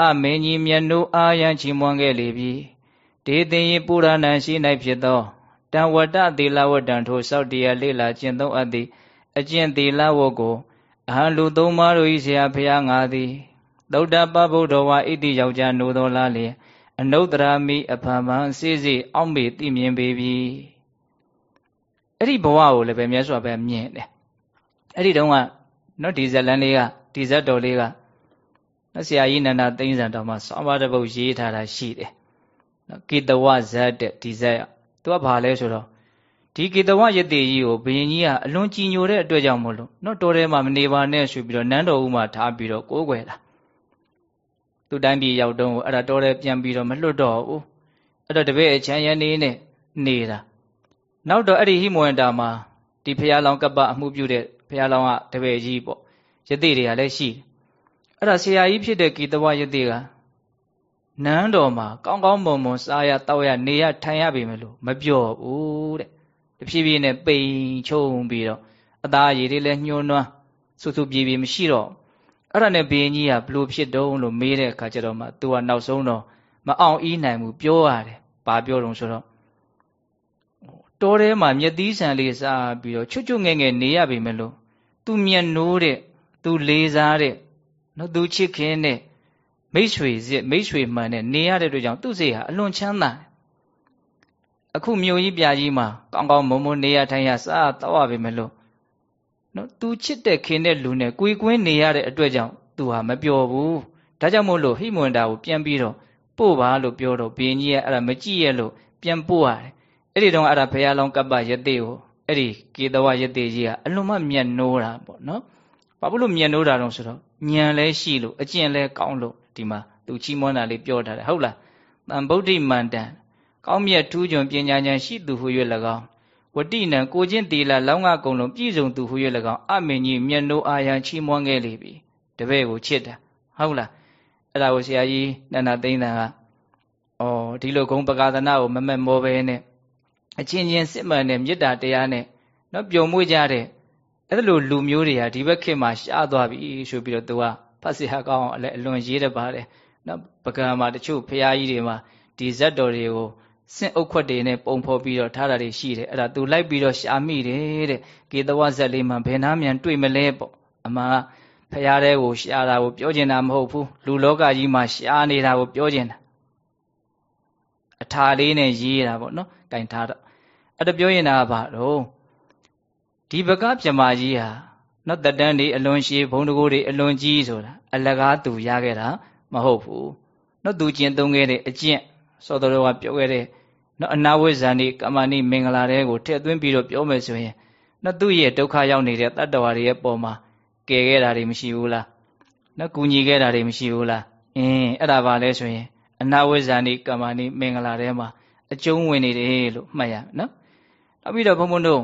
အမင်းကြီးမြတ်နိုးအာယံချီးမွမ်းခဲ့လေပြီဒေသင်ယပုရဏံရှိ၌ဖြစ်သောတံဝတ္တသီလဝတ္တံထိုစောက်တရားလေးလာကျင့်သုံးအပ်သည် အကျင့်သီလဝတ်ကိုအဟံလူသုံးပါးတို့၏ဆရာဖျားငါသည်သုဒ္ဓပဗုဒ္ဓဝါဣတိယောက်ျားနိုးတော်လားလျင်အနုတ္တရာမိအဖန်ဖန်စေစေအောက်မေသိမြင်ပေပြီအဲ့ဒီဘဝကိုလည်းပဲမြတ်စွာဘုရားမြင်တယ်အဲ့ဒီတုန်းကနော်ဒီဇက်လန်လေးကဒီဇက်တော်လေးကနော်ဆရာကြီးနန္ဒသိန်းစံတော်မှာစောပါတပုတ်ရေးထားတာရှိတယ်နော်ကေတဝဇတ်တဲ့ဒီဇက်သူကဘာလဲဆိုတော့ ဒီကေတဝယတိကြီးကိုဘုရင်ကြီးကအလွန်ကြည်ညိုတဲ့အတွက်ကြောင့်မို့လို့နော်တော်ထဲမှာမနေပါနဲ့ဆိုပြီးတော့နန်းတော်ဦးမှာထားပြီးတော့ကိုးကွယ်တာသူ့တိုင်းပြည်ရောက်တော့အဲ့ဒါတော်ထဲပြန်ပြီးတော့မလွတ်တော့ဘူးအဲ့တော့တပည့်အချမ်းရနေနဲ့နေတာနောက်တော့အဲ့ဒီဟိမဝန္တာမှာဒီဖရာလောင်းကပ္ပအမှုပြုတဲ့ဖရာလောင်းကတပည့်ကြီးပေါ့ယသိတွေကလည်းရှိတယ်အဲ့ဒါဆရာကြီးဖြစ်တဲ့ကိတဝယသိကနန်းတော်မှာကောင်းကောင်းမွန်မွန်စားရတောက်ရနေရထိုင်ရပြီမလို့မပြောဘူးတဲ့ တဖြည်းဖြည်းနဲ့ပိန်ချုံပြီးတော့အသားရည်တွေလည်းညှိုးနွမ်းဆူဆူပြေပြေမရှိတော့အဲ့ဒါနဲ့ဘင်းကြီးကဘလို့ဖြစ်တုံးလို့မေးတဲ့အခါကျတော့မှသူကနောက်ဆုံးတော့မအောင်အီးနိုင်ဘူးပြောရတယ်ဘာပြောတုံးဆိုတော့တောထဲမှာမြက်သီးဆန်လေးစားပြီးတော့ချွတ်ချွတ်ငဲငဲနေရပေမဲ့လို့သူမျက်နှိုးတဲ့သူလေးစားတဲ့နော်သူချစ်ခင်တဲ့မိတ်ဆွေစစ်မိတ်ဆွေမှန်တဲ့နေရတဲ့အတွက်ကြောင့်သူ့စိတ်ဟာအလွန်ချမ်းသာတယ် အခုမြို့ကြီးပြကြီးမှာကောင်းကောင်းမုံမုံနေရထိုင်ရစားတော့ရပြီမလို့နော်သူချစ်တဲ့ခင်တဲ့လူနဲ့ကိုယ်ကွင်းနေရတဲ့အတွက်ကြောင့်သူဟာမပျော်ဘူးဒါကြောင့်မို့လို့ဟိမွန်တာကိုပြန်ပြီးတော့ပို့ပါလို့ပြောတော့ဘင်းကြီးကအဲ့ဒါမကြည့်ရလို့ပြန်ပို့ရတယ်အဲ့ဒီတော့အဲ့ဒါဘုရားလောင်းကပ္ပယတိကိုအဲ့ဒီကေတဝယတိကြီးကအလွန်မှမြတ်နိုးတာပေါ့နော်ဘာဖြစ်လို့မြတ်နိုးတာတော့ဆိုတော့ဉာဏ်လည်းရှိလို့အကျင့်လည်းကောင်းလို့ဒီမှာသူချီးမွမ်းတာလေးပြောထားတယ်ဟုတ်လားတန်ဗုဒ္ဓမန္တန် ကောင်းမြတ်ထူးချွန်ပညာဉာဏ်ရှိသူဟု၍၎င်းဝတိနံကိုချင်းတီလာလောင်းငါကုံလုံးပြည့်စုံသူဟု၍၎င်းအမင်းကြီးမျက်နှိုးအာယံချီးမွမ်းခဲ့လေပြီတပည့်ကိုချစ်တာဟုတ်လားအဲ့ဒါကိုဆရာကြီးနန္ဒသိန်းတန်ကဩဒီလိုဂုံပကာသနာကိုမမက်မောပဲနဲ့အချင်းချင်းစစ်မှန်တဲ့မေတ္တာတရားနဲ့နော်ပျော်မွေ့ကြတဲ့အဲ့လိုလူမျိုးတွေဟာဒီဘက်ခေတ်မှာရှားသွားပြီဆိုပြီးတော့သူကဖတ်စီဟာကောင်းအောင်လည်းအလွန်ရေးတတ်ပါတယ်နော်ပကံမှာတချို့ဖရာကြီးတွေမှာဒီဇက်တော်တွေကို စင့်အုပ်ခွက်တွေနဲ့ပုံဖော်ပြီးတော့ထားတာတွေရှိတယ်အဲ့ဒါသူလိုက်ပြီးတော့ရှာမိတယ်တဲ့ကေတဝဇက်လေးမှာဘယ်နှမြန်တွေ့မလဲပေါ့အမှန်ဖရာတဲ့ကိုရှာတာကိုပြောကျင်တာမဟုတ်ဘူးလူလောကကြီးမှာရှာနေတာကိုပြောကျင်တာအထာလေးနဲ့ရေးတာပေါ့နော်ကင်ထားတော့အဲ့ဒါပြောရင်တာကဘာတော့ဒီဘကပြမကြီးဟာနော်တက်တန်းတွေအလွန်ရှည်ဘုံတကိုးတွေအလွန်ကြီးဆိုတာအလကားသူရခဲ့တာမဟုတ်ဘူးနော်သူကျင့်သုံးခဲ့တဲ့အကျင့်စောတော်ကပြောခဲ့တဲ့ နော်အနာဝိဇ္ဇာနိကမ္မနိမင်္ဂလာတွေကိုထည့်သွင်းပြီးတော့ပြောမယ်ဆိုရင်နော်သူ့ရဲ့ဒုက္ခရောက်နေတဲ့တတ္တဝါတွေရဲ့ပုံမှာကယ်ခဲ့တာတွေမရှိဘူးလားနော်ကူညီခဲ့တာတွေမရှိဘူးလားအင်းအဲ့ဒါပါလဲဆိုရင်အနာဝိဇ္ဇာနိကမ္မနိမင်္ဂလာထဲမှာအကျုံးဝင်နေတယ်လို့မှတ်ရနော်နောက်ပြီးတော့ဘုံဘုံတို့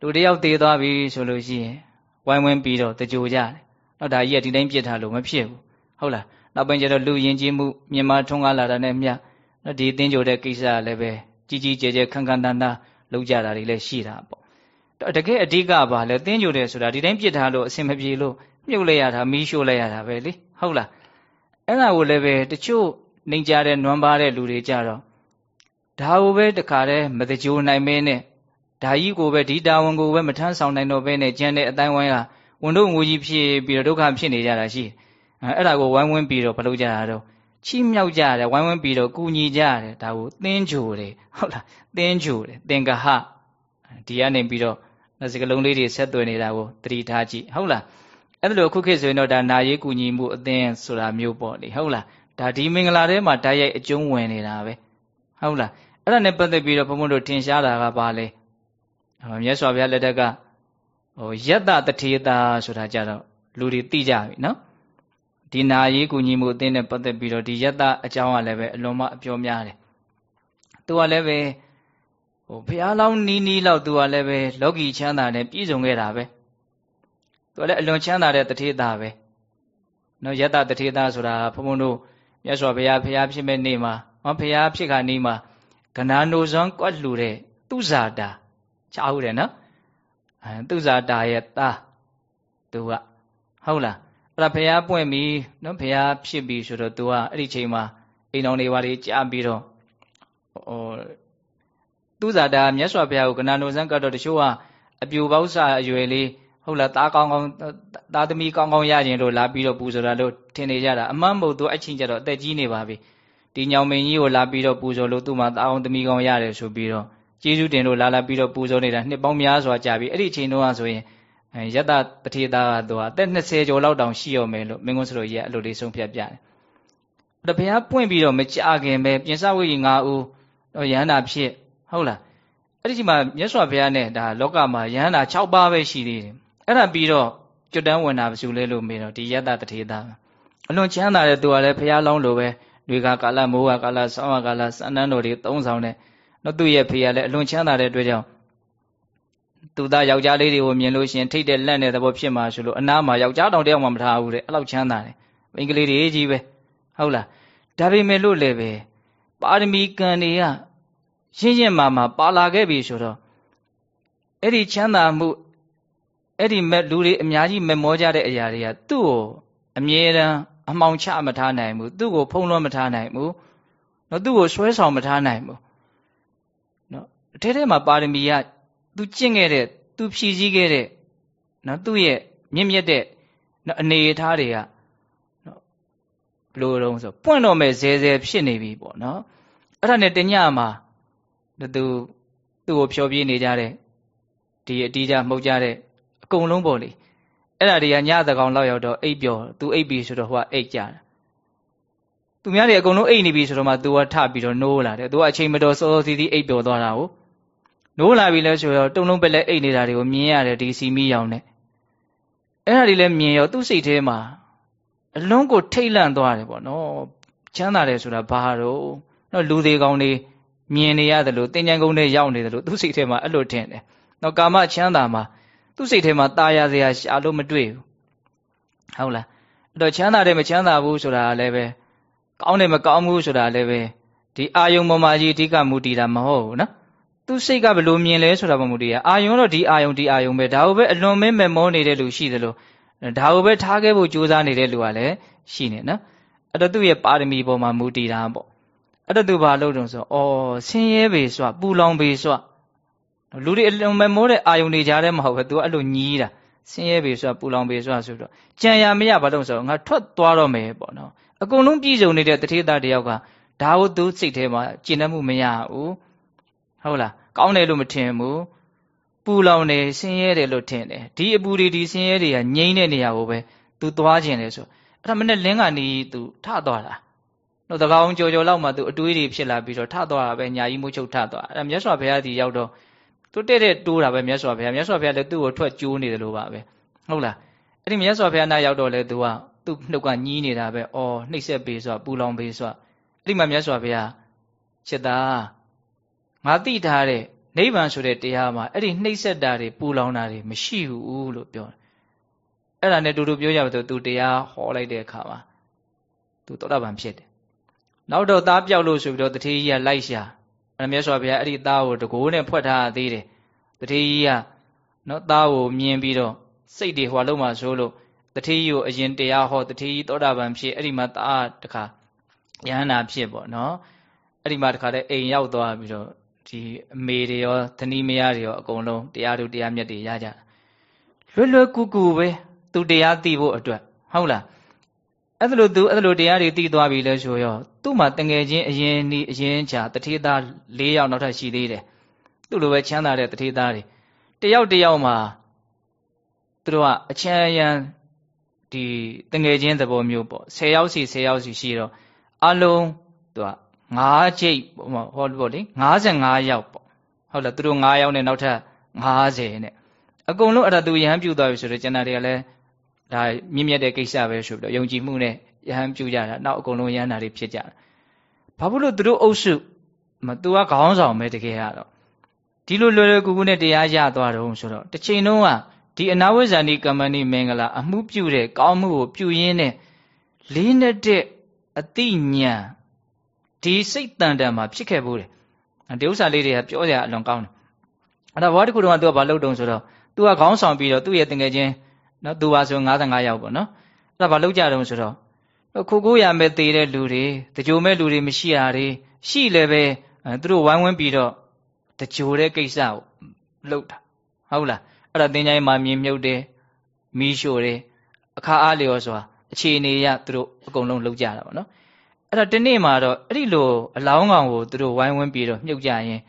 လူတယောက်သေးသွားပြီဆိုလို့ရှိရင်ဝိုင်းဝန်းပြီးတော့တကြိုကြတယ်။နော်ဒါကြီးကဒီတိုင်းပြစ်ထားလို့မဖြစ်ဘူး။ဟုတ်လား။နောက်ပိုင်းကျတော့လူယဉ်ကျေးမှုမြန်မာထုံးကားလာတာနဲ့မျှ နော်ဒီအင်းကြိုတဲ့ကိစ္စလည်းပဲကြီးကြီးကျယ်ကျယ်ခန်းခန်းတန်းတန်းလုပ်ကြတာတွေလည်းရှိတာပေါ့။တကယ်အဓိကပါလဲတင်းကြိုတယ်ဆိုတာဒီတိုင်းပြစ်ထားလို့အဆင်မပြေလို့မြုပ်လိုက်ရတာမီးရှို့လိုက်ရတာပဲလေ။ဟုတ်လား။အဲ့ဒါကိုလည်းပဲတချို့နှိမ်ကြတဲ့နွမ်းပါတဲ့လူတွေကြတော့ဒါကိုပဲတခါတည်းမတကြိုနိုင်မင်းနဲ့ဒါကြီးကိုပဲဒီတာဝန်ကိုပဲမထမ်းဆောင်နိုင်တော့ဘဲနဲ့ကျန်တဲ့အတိုင်းဝိုင်းကဝန်တို့ငိုကြီးဖြစ်ပြီးတော့ဒုက္ခဖြစ်နေကြတာရှိအဲ့ဒါကိုဝိုင်းဝန်းပြီးတော့ဘလို့ကြတာတော့ ချီးမြှောက်ကြတယ်ဝိုင်းဝန်းပြီးတော့ကူညီကြတယ်ဒါကိုသင်ချိုတယ်ဟုတ်လားသင်ချိုတယ်သင်္ကဟဒီကနေပြီးတော့စကလုံးလေးတွေဆက်သွယ်နေတာကိုသတိထားကြည့်ဟုတ်လားအဲ့ဒါလိုခုခေတ်ဆိုရင်တော့ဒါနာရေးကူညီမှုအသင်းဆိုတာမျိုးပေါ့လေဟုတ်လားဒါဒီမင်္ဂလာထဲမှာဓာတ်ရိုက်အကျုံးဝင်နေတာပဲဟုတ်လားအဲ့ဒါနဲ့ပတ်သက်ပြီးတော့ဘုံဘုံတို့ထင်ရှားတာကဘာလဲမြတ်စွာဘုရားလက်ထက်ကဟိုယတ္တတထေတာဆိုတာကြတော့လူတွေသိကြပြီနော် ဒီနာရေးကူညီမှုအသင်းနဲ့ပတ်သက်ပြီးတော့ဒီယတ္တအကြောင်းကလည်းပဲအလွန်မှအပြောများတယ်သူကလည်းပဲဟိုဘုရားလောင်းနီးနီးလောက်သူကလည်းပဲလောကီချမ်းသာနဲ့ပြည့်စုံခဲ့တာပဲသူကလည်းအလွန်ချမ်းသာတဲ့တထေတာပဲနော်ယတ္တတထေတာဆိုတာဘုံဘုံတို့မြတ်စွာဘုရားဘုရားဖြစ်မဲ့နေ့မှာဟောဘုရားဖြစ်ခါနေ့မှာကနာနိုဇွန်ကွက်လှူတဲ့သူဇာတာချားဟုတ်တယ်နော်အဲသူဇာတာရဲ့သားသူကဟုတ်လား အဲ့ဒါဖះပွင့်ပြီနော်ဖះဖြစ်ပြီဆိုတော့ तू ကအဲ့ဒီချိန်မှာအိမ်တော်တွေဘာတွေကြားပြီးတော့ဟိုသူဇာတာမြတ်စွာဘုရားကိုကနာနုဇံကတော့တချို့ကအပြူပေါက်စာအရွယ်လေးဟုတ်လားသားကောင်းကောင်းသားသမီးကောင်းကောင်းရခြင်းလို့လာပြီးတော့ပူဇော်တာလို့ထင်နေကြတာအမှန်မဟုတ်သူအချင်းကြတော့အသက်ကြီးနေပါပြီဒီညောင်မင်းကြီးကိုလာပြီးတော့ပူဇော်လို့သူ့မှာသားအောင်သမီးကောင်းရတယ်ဆိုပြီးတော့ကျေးဇူးတင်လို့လာလာပြီးတော့ပူဇော်နေတာနှစ်ပေါင်းများစွာကြာပြီအဲ့ဒီအချိန်တုန်းကဆိုရင် ယတ္တတထေသားကတော့အသက်20ကျော်လောက်တောင်ရှိရောမယ်လို့မင်းကုန်းစလိုကြီးကအလိုလေးဆုံးဖြတ်ပြတယ်။တဘုရားပွင့်ပြီးတော့မကြခင်ပဲပြင်စဝိကြီး၅ဦးတော့ယဟန္တာဖြစ်ဟုတ်လားအဲ့ဒီချိန်မှာမြတ်စွာဘုရားနဲ့ဒါလောကမှာယဟန္တာ6ပါးပဲရှိသေးတယ်။အဲ့ဒါပြီးတော့ကျွတ်တန်းဝင်တာဘူးလဲလို့မေးတော့ဒီယတ္တတထေသားအလွန်ချမ်းသာတဲ့သူကလည်းဘုရားလောင်းလိုပဲတွေကကာလမိုးကကာလဆောင်းကကာလစန္ဒန်းတော်တွေသုံးဆောင်တဲ့နော်သူ့ရဲ့ဖေကလည်းအလွန်ချမ်းသာတဲ့အတွက်ကြောင့် သူသားယောက်ျားလေးတွေကိုမြင်လို့ရှိရင်ထိတ်တဲ့လက်နဲ့သဘောဖြစ်မှာဆိုလို့အနားမှာယောက်ျားတောင်တယောက်မှမထားဘူးတဲ့အဲ့လောက်ချမ်းသာတယ်မိန်းကလေးတွေကြီးပဲဟုတ်လားဒါပေမဲ့လို့လည်းပဲပါရမီကံတွေကရှင်းရှင်းမာမာပါလာခဲ့ပြီဆိုတော့အဲ့ဒီချမ်းသာမှုအဲ့ဒီမဲ့လူတွေအများကြီးမမောကြတဲ့အရာတွေကသူ့ကိုအမြဲတမ်းအမှောင်ချမထားနိုင်ဘူးသူ့ကိုဖုံးလွှမ်းမထားနိုင်ဘူးနော်သူ့ကိုဆွဲဆောင်မထားနိုင်ဘူးနော်အထဲထဲမှာပါရမီက သူကျင့်ခဲ့တဲ့သူဖြည့်ဆည်းခဲ့တဲ့နော်သူ့ရဲ့မြင့်မြတ်တဲ့နော်အနေအထားတွေကနော်ဘလို့တော့ဆိုပွင့်တော့မဲ့ဇဲဇဲဖြစ်နေပြီပေါ့နော်အဲ့ဒါနဲ့တညမှာသူသူ့ကိုဖြောပြေးနေကြတဲ့ဒီအတီးကြမှုတ်ကြတဲ့အကုန်လုံးပေါ့လေအဲ့ဒါတွေကညသကောင်လောက်ရောက်တော့အိပ်ပျော်သူအိပ်ပြီဆိုတော့ဟိုကအိပ်ကြတာသူများတွေအကုန်လုံးအိပ်နေပြီဆိုတော့မှသူကထပြီးတော့နိုးလာတယ်သူကအချိန်မတော်စောစောစီးစီးအိပ်ပျော်သွားတာကို နိုးလာပြီလဲဆိုတော့တုံလုံးပက်လက်အိပ်နေတာတွေကိုမြင်ရတယ်ဒီစီမီရောင်နဲ့အဲ့ဒါတွေလည်းမြင်ရောသူ့စိတ်ထဲမှာအလုံးကိုထိတ်လန့်သွားတယ်ပေါ့နော်ချမ်းသာတယ်ဆိုတာဘာတော့နော်လူသေးကောင်းတွေမြင်နေရတယ်လို့တင်ញံကုန်းတွေရောက်နေတယ်လို့သူ့စိတ်ထဲမှာအဲ့လိုထင်တယ်နော်ကာမချမ်းသာမှာသူ့စိတ်ထဲမှာตาရစရာရှာလို့မတွေ့ဘူးဟုတ်လားအဲ့တော့ချမ်းသာတယ်မချမ်းသာဘူးဆိုတာလည်းပဲကောင်းတယ်မကောင်းဘူးဆိုတာလည်းပဲဒီအာယုံပေါ်မှာကြီးအဓိကမူတည်တာမဟုတ်ဘူးနော် သူစိတ်ကဘလို့မြင်လဲဆိုတာမှမူတည်ရအာယုံတော့ဒီအာယုံဒီအာယုံပဲဒါကိုပဲအလွန်မင်းမဲ့မောနေတဲ့လူရှိသလိုဒါကိုပဲထားခဲ့ဖို့ကြိုးစားနေတဲ့လူကလည်းရှိနေနော်အဲ့တော့သူ့ရဲ့ပါရမီပေါ်မှာမူတည်တာပေါ့အဲ့တော့သူဘာလုပ်တုံဆိုဩဆင်းရဲပေစွပူလောင်ပေစွလူတွေအလွန်မဲ့မိုးတဲ့အာယုန်တွေကြားထဲမှာဟုတ်ပဲ तू အဲ့လိုညီးတာဆင်းရဲပေစွပူလောင်ပေစွဆိုတော့ကြံရမရဘာလို့ဆိုတော့ငါထွက်သွားတော့မယ်ပေါ့နော်အကုန်လုံးပြည်စုံနေတဲ့တထေသားတယောက်ကဒါကိုသူစိတ်ထဲမှာကျင့်တတ်မှုမရဘူး ဟုတ်လားကောင်းတယ်လို့မထင်ဘူးပူလောင်နေဆင်းရဲတယ်လို့ထင်တယ်ဒီအပူတွေဒီဆင်းရဲတွေကငြိမ့်တဲ့နေရာကိုပဲ तू သွားခြင်းတယ်ဆိုအဲ့ဒါမနဲ့လင်းကနေ तू ထသွားတာတော့တကောင်ကြော်ကြော်လောက်မှ तू အတွေးတွေဖြစ်လာပြီးတော့ထသွားတာပဲညာကြီးမိုးချုပ်ထသွားအဲ့ဒါမြတ်စွာဘုရားဒီရောက်တော့သူတဲ့တဲ့တိုးတာပဲမြတ်စွာဘုရားမြတ်စွာဘုရားလည်းသူ့ကိုထွက်ကျိုးနေတယ်လို့ပါပဲဟုတ်လားအဲ့ဒီမြတ်စွာဘုရားနာရောက်တော့လေသူကသူ့နှုတ်ကညီးနေတာပဲအော်နှိမ့်ဆက်ပေးဆိုပူလောင်ပေးဆိုအဲ့ဒီမှာမြတ်စွာဘုရားချက်သား ငါသိထားတဲ့နိဗ္ဗာန်ဆိုတဲ့တရားမှာအဲ့ဒီနှိမ့်ဆက်တာတွေပူလောင်တာတွေမရှိဘူးလို့ပြောတယ်အဲ့ဒါနဲ့တူတူပြောရမယ်ဆိုသူတရားဟောလိုက်တဲ့အခါမှာသူသောတာပန်ဖြစ်တယ်နောက်တော့သားပြောက်လို့ဆိုပြီးတော့တထေးကြီးကလိုက်ရှာအဲ့မြတ်စွာဘုရားအဲ့ဒီသားကိုတကိုးနဲ့ဖွက်ထားသေးတယ်တထေးကြီးကနော်သားကိုမြင်ပြီးတော့စိတ်တွေဟွာလုံးမှာဆိုလို့တထေးကြီးကိုအရင်တရားဟောတထေးကြီးသောတာပန်ဖြစ်အဲ့ဒီမှာသားတခါယဟန္တာဖြစ်ပေါ့နော်အဲ့ဒီမှာတခါတည်းအိမ်ရောက်သွားပြီးတော့ ဒီအမေတွေရောသနီးမယားတွေရောအကုန်လုံးတရားတို့တရားမြတ်တွေရကြလွယ်လွယ်ကူကူပဲသူတရားသိဖို့အတွက်ဟုတ်လားအဲ့ဒါလို့သူအဲ့ဒါလို့တရားတွေသိသွားပြီလဲဆိုရောသူ့မှာတငယ်ချင်းအရင်နီးအရင်ချာတထေသား၄ယောက်နောက်ထပ်ရှိသေးတယ်သူ့လိုပဲချမ်းသာတဲ့တထေသားတွေတယောက်တယောက်မှာသူတို့ကအချမ်းရန်ဒီတငယ်ချင်းသဘောမျိုးပေါ့10ယောက်စီ10ယောက်စီရှိတော့အလုံးသူက 9ချိတ်ဟောပေါ့လေ55ယောက်ပေါ့ဟုတ်လားသူတို့9ယောက်နဲ့နောက်ထပ်50နဲ့အကုန်လုံးအဲ့ဒါသူရဟန်းပြုသွားပြီဆိုတော့ကျန်တာတွေကလည်းဒါမြင့်မြတ်တဲ့ကိစ္စပဲဆိုပြီးတော့ယုံကြည်မှုနဲ့ယဟန်ပြုကြတာနောက်အကုန်လုံးယဟန်တာတွေဖြစ်ကြတာဘာဖြစ်လို့သူတို့အုပ်စုမသူကခေါင်းဆောင်ပဲတကယ်ကတော့ဒီလိုလွယ်လွယ်ကူကူနဲ့တရားရသွားတော့ဆိုတော့တစ်ချိန်လုံးကဒီအနာဝိဇ္ဇာနိကမ္မဏိမင်္ဂလာအမှုပြုတဲ့ကောင်းမှုကိုပြုရင်းနဲ့လေးနဲ့တဲ့အတိညာ ဒီစိတ်တန်တန်မှာဖြစ်ခဲ့ဘူးတယ်ဒီဥစ္စာလေးတွေကပြောကြအလွန်ကောင်းတယ်အဲ့ဒါဘာတစ်ခုတော့သူကဘာလုပ်တုံးဆိုတော့သူကခေါင်းဆောင်ပြီးတော့သူ့ရဲ့တငယ်ချင်းနော်သူပါဆို55ယောက်ပေါ့နော်အဲ့ဒါဘာလုပ်ကြတုံးဆိုတော့ခိုးကိုးရမဲ့သေးတဲ့လူတွေတကြိုမဲ့လူတွေမရှိတာတွေရှိလည်းပဲသူတို့ဝိုင်းဝန်းပြီးတော့တကြိုတဲ့ကိစ္စကိုလုပ်တာဟုတ်လားအဲ့ဒါသင်္ချိုင်းမှာမြင်မြုပ်တယ်မီးရှို့တယ်အခါအားလျော်စွာအခြေအနေရသူတို့အကုန်လုံးလုပ်ကြတာပေါ့နော် အဲ့ဒါဒီနေ့မှာတော့အဲ့ဒီလိုအလောင်းကောင်ကိုသူတို့ဝိုင်းဝန်းပြီးတော့မြုပ်ကြရင်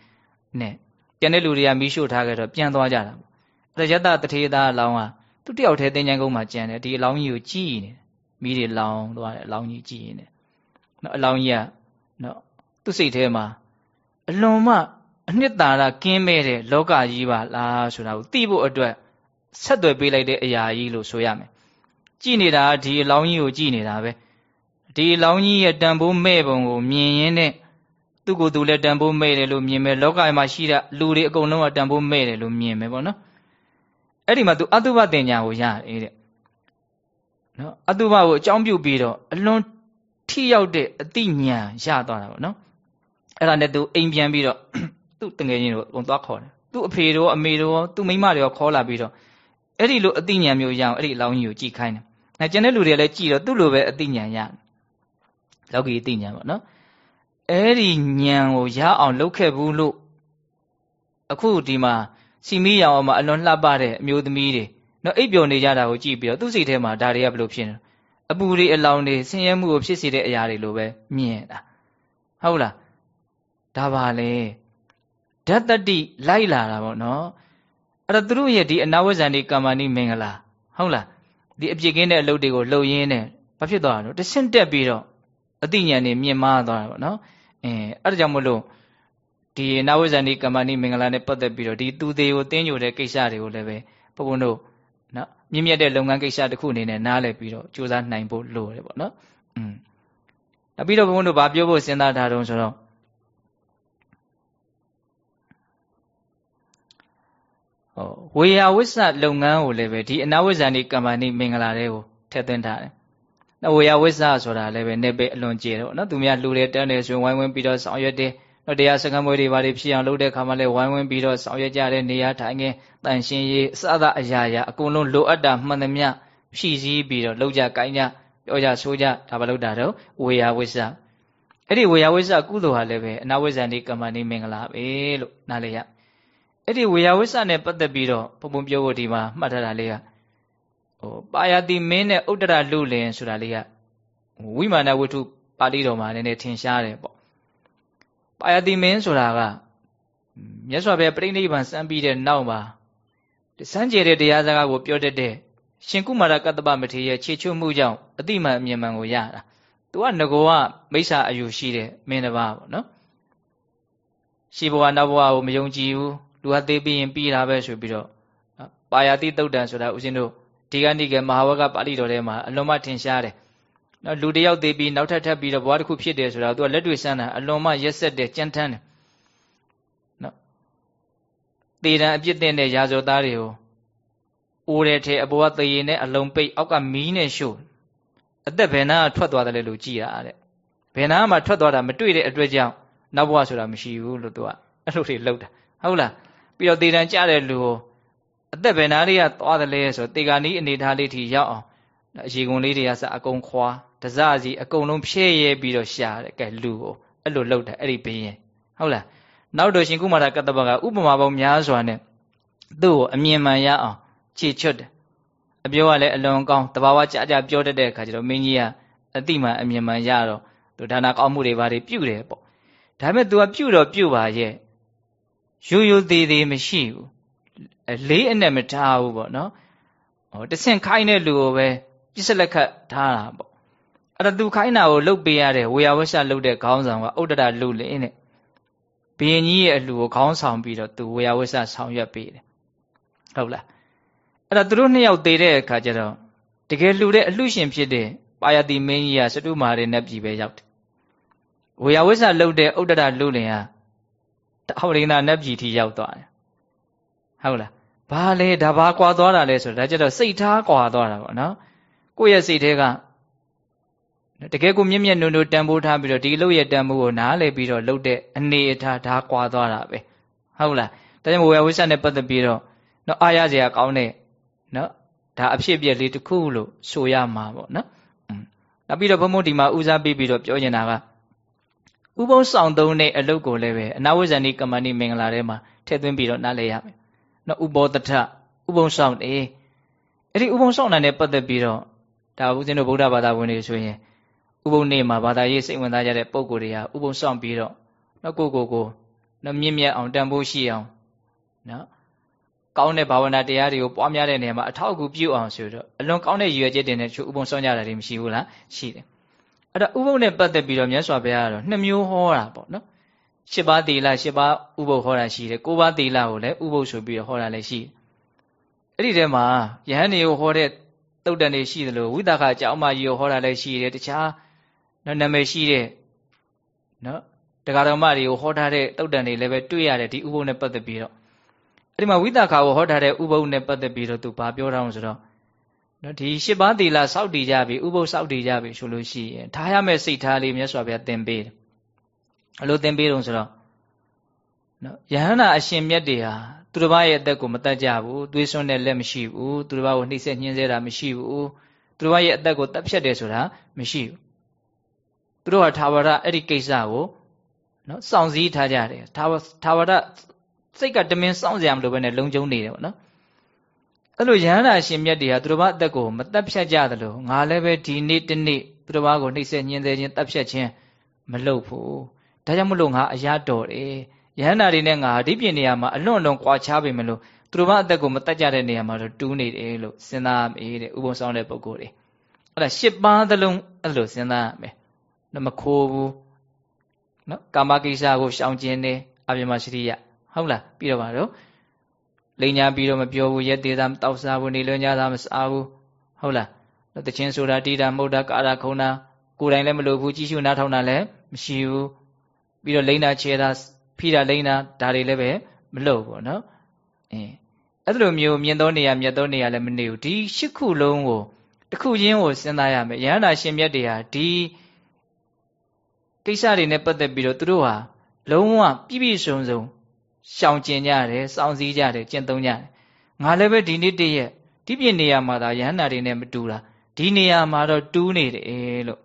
နဲ့ပြန်တဲ့လူတွေကမီးရှို့ထားခဲ့တော့ပြန်သွားကြတာပေါ့အဲ့ဒါယတတထေသားအလောင်းကသူတယောက်တည်းသင်္ချိုင်းကုန်းမှာကြံတယ်ဒီအလောင်းကြီးကိုကြည်နေမိတွေလောင်သွားတယ်အလောင်းကြီးကြည်နေနော်အလောင်းကြီးကနော်သူ့စိတ်ထဲမှာအလွန်မှအနှစ်သာရကင်းမဲ့တဲ့လောကကြီးပါလားဆိုတာကိုသိဖို့အတွက်ဆက်သွယ်ပေးလိုက်တဲ့အရာကြီးလို့ဆိုရမယ်ကြည်နေတာဒီအလောင်းကြီးကိုကြည်နေတာပဲ ဒီအလောင်းကြီးရဲ့တန်ဖိုးမဲ့ပုံကိုမြင်ရင်းနဲ့သူ့ကိုယ်သူလည်းတန်ဖိုးမဲ့တယ်လို့မြင်မယ်လောကမှာရှိတဲ့လူတွေအကုန်လုံးကတန်ဖိုးမဲ့တယ်လို့မြင်မယ်ပေါ့နော်အဲ့ဒီမှာ तू အတုပတင်ညာကိုရတယ်တဲ့နော်အတုပကိုအကြောင်းပြုပြီးတော့အလွန်ထိရောက်တဲ့အတိညာရသွားတာပေါ့နော်အဲ့ဒါနဲ့ तू အိမ်ပြန်ပြီးတော့သူ့တငယ်ချင်းတို့ပုံသွားခေါ်တယ်သူ့အဖေတို့အမေတို့ရောသူ့မိမတွေရောခေါ်လာပြီးတော့အဲ့ဒီလိုအတိညာမျိုးရအောင်အဲ့ဒီအလောင်းကြီးကိုကြည်ခိုင်းတယ်။အဲကျန်တဲ့လူတွေလည်းကြည်တော့သူ့လိုပဲအတိညာရ လောကီအတိညာပေါ့နော်အဲ့ဒီဉာဏ်ကိုရအောင်လုပ်ခဲ့ဘူးလို့အခုဒီမှာစီမီရောင်မှာအလွန်လှပတဲ့အမျိုးသမီးတွေနော်အိပ်ပျော်နေကြတာကိုကြည့်ပြီးတော့သူ့စိတ်ထဲမှာဒါတွေကဘယ်လိုဖြစ်နေအပူတွေအလောင်းတွေဆင်းရဲမှုကိုဖြစ်စေတဲ့အရာတွေလိုပဲမြင်တာဟုတ်လားဒါပါလေဓာတ်တတိလိုက်လာတာပေါ့နော်အဲ့တော့သူတို့ရဲ့ဒီအနာဝဇန်ဒီကာမဏိမင်္ဂလာဟုတ်လားဒီအပြစ်ကင်းတဲ့အလုပ်တွေကိုလှုပ်ရင်းနဲ့ဘာဖြစ်သွားတာလို့တဆင့်တက်ပြီးတော့ အတိညာဉ်နေမြင့်မားသွားတာပေါ့နော်အဲအဲ့ဒါကြောင့်မလို့ဒီနာဝဇန်ဒီကမ္မဏိမင်္ဂလာနဲ့ပတ်သက်ပြီးတော့ဒီသူသေးကိုတင်းညိုတဲ့ကိစ္စတွေကိုလည်းပဲဘုံဘုံတို့နော်မြင့်မြတ်တဲ့လုပ်ငန်းကိစ္စတစ်ခုအနေနဲ့နားလည်ပြီးတော့ကြိုးစားနိုင်ဖို့လိုတယ်ပေါ့နော်อืมနောက်ပြီးတော့ဘုံဘုံတို့ဗာပြောဖို့စဉ်းစားထားတော့ဆိုတော့ဟောဝေယဝိဆလုပ်ငန်းကိုလည်းပဲဒီအနာဝဇန်ဒီကမ္မဏိမင်္ဂလာတွေကိုထည့်သွင်းထားတယ်။ ဝေယဝိဆဆိုတာလည်းပဲနေပဲအလွန်ကျေတော့နော်သူများလှူတယ်တန်းတယ်ဆိုရင်ဝိုင်းဝန်းပြီးတော့ဆောင်ရွက်တယ်။တော့တရားစကားမွေးတွေဘာတွေဖြစ်အောင်လုပ်တဲ့ခါမှလည်းဝိုင်းဝန်းပြီးတော့ဆောင်ရွက်ကြတဲ့နေရာထိုင်ခင်းတန်ရှင်းရေးအစအအရာရာအကုန်လုံးလိုအပ်တာမှန်သမျှဖြည့်ဆည်းပြီးတော့လုပ်ကြကိုင်းကြပြောကြဆိုကြဒါပဲလုပ်တာတော့ဝေယဝိဆအဲ့ဒီဝေယဝိဆကုသိုလ်ဟာလည်းပဲအနာဝိဇ္ဇန်ဒီကမ္မဏိမင်္ဂလာပဲလို့နားလေရအဲ့ဒီဝေယဝိဆနဲ့ပတ်သက်ပြီးတော့ဘုံဘုံပြောဖို့ဒီမှာမှတ်ထားတာလေးက ဟိုပါယတိမင်းနဲ့ဥတ္တရလူလင်ဆိုတာလေးကဝိမာနဝတ္ထုပါဠိတော်မှာနည်းနည်းထင်ရှားတယ်ပေါ့ပါယတိမင်းဆိုတာကမြတ်စွာဘုရားပြိဋိဘံစံပြီးတဲ့နောက်မှာစမ်းကြဲတဲ့တရားစကားကိုပြောတတ်တဲ့ရှင်ကုမာရကတ္တပမထေရရဲ့ခြေချွတ်မှုကြောင့်အတိမန်အမြင်မှန်ကိုရတာသူကငကောကမိစ္ဆာအယူရှိတဲ့မင်းတစ်ပါးပေါ့နော်ရှိဘဝနောက်ဘဝကိုမယုံကြည်ဘူးလူဟာသေးပြီးရင်ပြီးတာပဲဆိုပြီးတော့ပါယာတိတုတ်တန်ဆိုတာဦးဇင်းတို့ ဒီကနေ့ကမဟာဝကပါဠိတော်ထဲမှာအလွန်မှထင်ရှားတယ်နော်လူတယောက်သေးပြီးနောက်ထပ်ထပ်ပြီးတော့ဘဝတစ်ခုဖြစ်တယ်ဆိုတာသူကလက်တွေ့ဆန်းတာအလွန်မှရက်ဆက်တယ်ကြမ်းတမ်းတယ်နော်တေတံအပြစ်တင်တဲ့ရာဇဝသားတွေကိုအိုးတဲ့ထဲအပေါ်ကသေရင်နဲ့အလုံးပိတ်အောက်ကမီးနဲ့ရှို့အသက်ဘယ်နာထွက်သွားတယ်လို့ကြည်တာတဲ့ဘယ်နာမှထွက်သွားတာမတွေ့တဲ့အတွက်ကြောင့်နောက်ဘဝဆိုတာမရှိဘူးလို့သူကအဲ့လိုတွေလောက်တာဟုတ်လားပြီးတော့တေတံကြတဲ့လူကို အသက်ဘယ်နာလေးကသွားတယ်လဲဆိုတေဂာနီးအနေထားလေးထိရောက်အောင်အရေကုန်လေးတွေကစအကုန်ခွာတစစီအကုန်လုံးဖြည့်ရဲပြီးတော့ရှာတယ်ကဲလူကိုအဲ့လိုလောက်တယ်အဲ့ဒီဘင်းရင်ဟုတ်လားနောက်တော့ရှင်ကုမာရကတ္တပကဥပမာပေါင်းများစွာနဲ့သူ့ကိုအမြင်မှန်ရအောင်ခြေချွတ်တယ်အပြောကလည်းအလွန်ကောင်းတဘာဝကြကြပြောတတ်တဲ့အခါကျတော့မင်းကြီးကအတိမှန်အမြင်မှန်ရတော့သူဒါနာကောင်းမှုတွေဘာတွေပြုတယ်ပေါ့ဒါပေမဲ့ तू ကပြုတော့ပြုပါရဲ့ရိုးရိုးသေးသေးမရှိဘူး လေးအနဲ့မထားဘူးပေါ့နော်ဟောတဆင့်ခိုင်းတဲ့လူကိုပဲပြစ်စလက်ခတ်ထားတာပေါ့အဲ့ဒါသူခိုင်းတာကိုလှုပ်ပေးရတဲ့ဝေယဝရှလှုပ်တဲ့ခေါင်းဆောင်ကဥဒ္ဒရလူလင်းနဲ့ဘယင်ကြီးရဲ့အလှူကိုခေါင်းဆောင်ပြီးတော့သူဝေယဝရှဆောင်ရွက်ပေးတယ်ဟုတ်လားအဲ့ဒါသူတို့နှစ်ယောက်သေးတဲ့အခါကျတော့တကယ်လှူတဲ့အလှရှင်ဖြစ်တဲ့ပါယတိမင်းကြီးကစတုမာရနဲ့ပြည်ပဲရောက်တယ်ဝေယဝရှလှုပ်တဲ့ဥဒ္ဒရလူလင်ကတဟောရိနာနတ်ပြည်ထိရောက်သွားတယ် ဟုတ်လားဘာလဲဒါဘာကွာသွားတာလဲဆိုတော့ဒါကြတော့စိတ်ထားကွာသွားတာပေါ့နော်ကိုယ့်ရဲ့စိတ်ထဲကတကယ်ကိုမြင့်မြတ်နုံနုံတန်ဖိုးထားပြီးတော့ဒီလုတ်ရဲ့တန်ဖိုးကိုနားလည်ပြီးတော့လုတ်တဲ့အနေအထားဒါကွာသွားတာပဲဟုတ်လားဒါကြောင့်ဝေယဝိဆနဲ့ပတ်သက်ပြီးတော့နော်အားရစရာကောင်းတဲ့နော်ဒါအဖြစ်ပြက်လေးတစ်ခုလို့ဆိုရမှာပေါ့နော်နောက်ပြီးတော့ဘုံဘုံဒီမှာဦးစားပေးပြီးတော့ပြောနေတာကဥပုံဆောင်သုံးတဲ့အလုပ်ကိုလည်းပဲအနာဝိဇ္ဇာနိကမ္မဏိမင်္ဂလာထဲမှာထည့်သွင်းပြီးတော့နားလည်ရမယ် နော်ဥပောတထဥပုံဆောင်တယ်အဲ့ဒီဥပုံဆောင်တာနဲ့ပတ်သက်ပြီးတော့ဒါဦးဇင်းတို့ဗုဒ္ဓဘာသာဝင်တွေဆိုရင်ဥပုံနေ့မှာဘာသာရေးစိတ်ဝင်စားကြတဲ့ပုံကိုယ်တွေကဥပုံဆောင်ပြီးတော့နော်ကိုကိုကိုနော်မြင့်မြတ်အောင်တန်ဖိုးရှိအောင်နော်ကောင်းတဲ့ဘာဝနာတရားတွေကိုပွားများတဲ့နေရာမှာအထောက်အကူပြုအောင်ဆိုတော့အလွန်ကောင်းတဲ့ရည်ရွယ်ချက်တွေနဲ့ချို့ဥပုံဆောင်ကြတာတွေမရှိဘူးလားရှိတယ်အဲ့တော့ဥပုံနဲ့ပတ်သက်ပြီးတော့မြတ်စွာဘုရားကတော့နှစ်မျိုးဟောတာပေါ့နော် ရှစ်ပါးသီလရှစ်ပါးဥပုပ်ဟောတာရှိတယ်ကိုးပါးသီလကိုလည်းဥပုပ်ဆိုပြီးတော့ဟောတာလည်းရှိတယ်အဲ့ဒီထဲမှာယဟန်နေကိုဟောတဲ့တုတ်တန်တွေရှိသလိုဝိသခအကြောင်းမကြီးကိုဟောတာလည်းရှိတယ်တခြားနော်နာမည်ရှိတဲ့နော်တရားတော်မတွေကိုဟောထားတဲ့တုတ်တန်တွေလည်းပဲတွေ့ရတယ်ဒီဥပုပ်နဲ့ပတ်သက်ပြီးတော့အဲ့ဒီမှာဝိသခါကိုဟောထားတဲ့ဥပုပ်နဲ့ပတ်သက်ပြီးတော့သူဘာပြောတာလဲဆိုတော့နော်ဒီရှစ်ပါးသီလစောက်တည်ကြပြီဥပုပ်စောက်တည်ကြပြီဆိုလို့ရှိရင်ထားရမယ့်စိတ်ထားလေးမြတ်စွာဘုရားသင်ပေးတယ် အလိုသင်ပေးတော့ဆိုတော့နော်ယဟန္တာအရှင်မြတ်တွေဟာသူတစ်ပါးရဲ့အသက်ကိုမတတ်ကြဘူးသွေးစွန်းတဲ့လက်မရှိဘူးသူတစ်ပါးကိုနှိမ့်ဆက်ညှင်းဆဲတာမရှိဘူးသူတစ်ပါးရဲ့အသက်ကိုတတ်ဖြတ်တယ်ဆိုတာမရှိဘူးသူတို့ဟာသာဝရအဲ့ဒီကိစ္စကိုနော်စောင့်စည်းထားကြတယ်သာသာဝရစိတ်ကတမင်စောင့်စရာမလိုပဲနဲ့လုံခြုံနေတယ်ပေါ့နော်အဲ့လိုယဟန္တာရှင်မြတ်တွေဟာသူတစ်ပါးအသက်ကိုမတတ်ဖြတ်ကြသလိုငါလည်းပဲဒီနေ့တနေ့သူတစ်ပါးကိုနှိမ့်ဆက်ညှင်းဆဲခြင်းတတ်ဖြတ်ခြင်းမလုပ်ဘူး ဒါကြောင့်မလို့ငါအရာတော်တယ်ယဟန္တာတွေနဲ့ငါဒီပြင်နေရာမှာအလွန်အလွန်ကွာခြားပေမလို့သူတို့ဘာအသက်ကိုမတတ်ကြတဲ့နေရာမှာတော့တူးနေတယ်လို့စဉ်းစားရမယ်တဲ့ဥပုံဆောင်တဲ့ပုဂ္ဂိုလ်တွေအဲ့ဒါရှစ်ပါးသလုံးအဲ့လိုစဉ်းစားရမယ်နော်မခိုးဘူးနော်ကာမကိစ္စကိုရှောင်ကျင်တယ်အပြမရှိရိယဟုတ်လားပြီးတော့ပါတော့လိန်ညာပြီးတော့မပြောဘူးရက်သေးတာတောက်စားဘူးနေလွန်ကြတာမစားဘူးဟုတ်လားတချင်းဆိုတာတိတာမုတ်တာကာရခုံတာကိုယ်တိုင်လည်းမလုပ်ဘူးကြီးရှုနားထောင်တာလည်းမရှိဘူး ပြီးတော့လိမ့်တာခြေတာဖိတာလိမ့်တာဒါတွေလည်းပဲမလုပ်ဘူးနော်အင်းအဲ့လိုမျိုးမြင်သောနေရာမြတ်သောနေရာလည်းမနေဘူးဒီရှစ်ခုလုံးကိုတစ်ခုချင်းကိုစဉ်းစားရမယ်ရဟန္တာရှင်မြတ်တွေဟာဒီကိစ္စတွေနဲ့ပတ်သက်ပြီးတော့သူတို့ဟာလုံးဝပြည့်ပြည့်စုံစုံရှောင်ကျင်ကြတယ်စောင့်စည်းကြတယ်ကျင့်သုံးကြတယ်ငါလည်းပဲဒီနေ့တည့်ရက်ဒီပြည့်နေရာမှာဒါရဟန္တာတွေနဲ့မတူတာဒီနေရာမှာတော့တူးနေတယ်လို့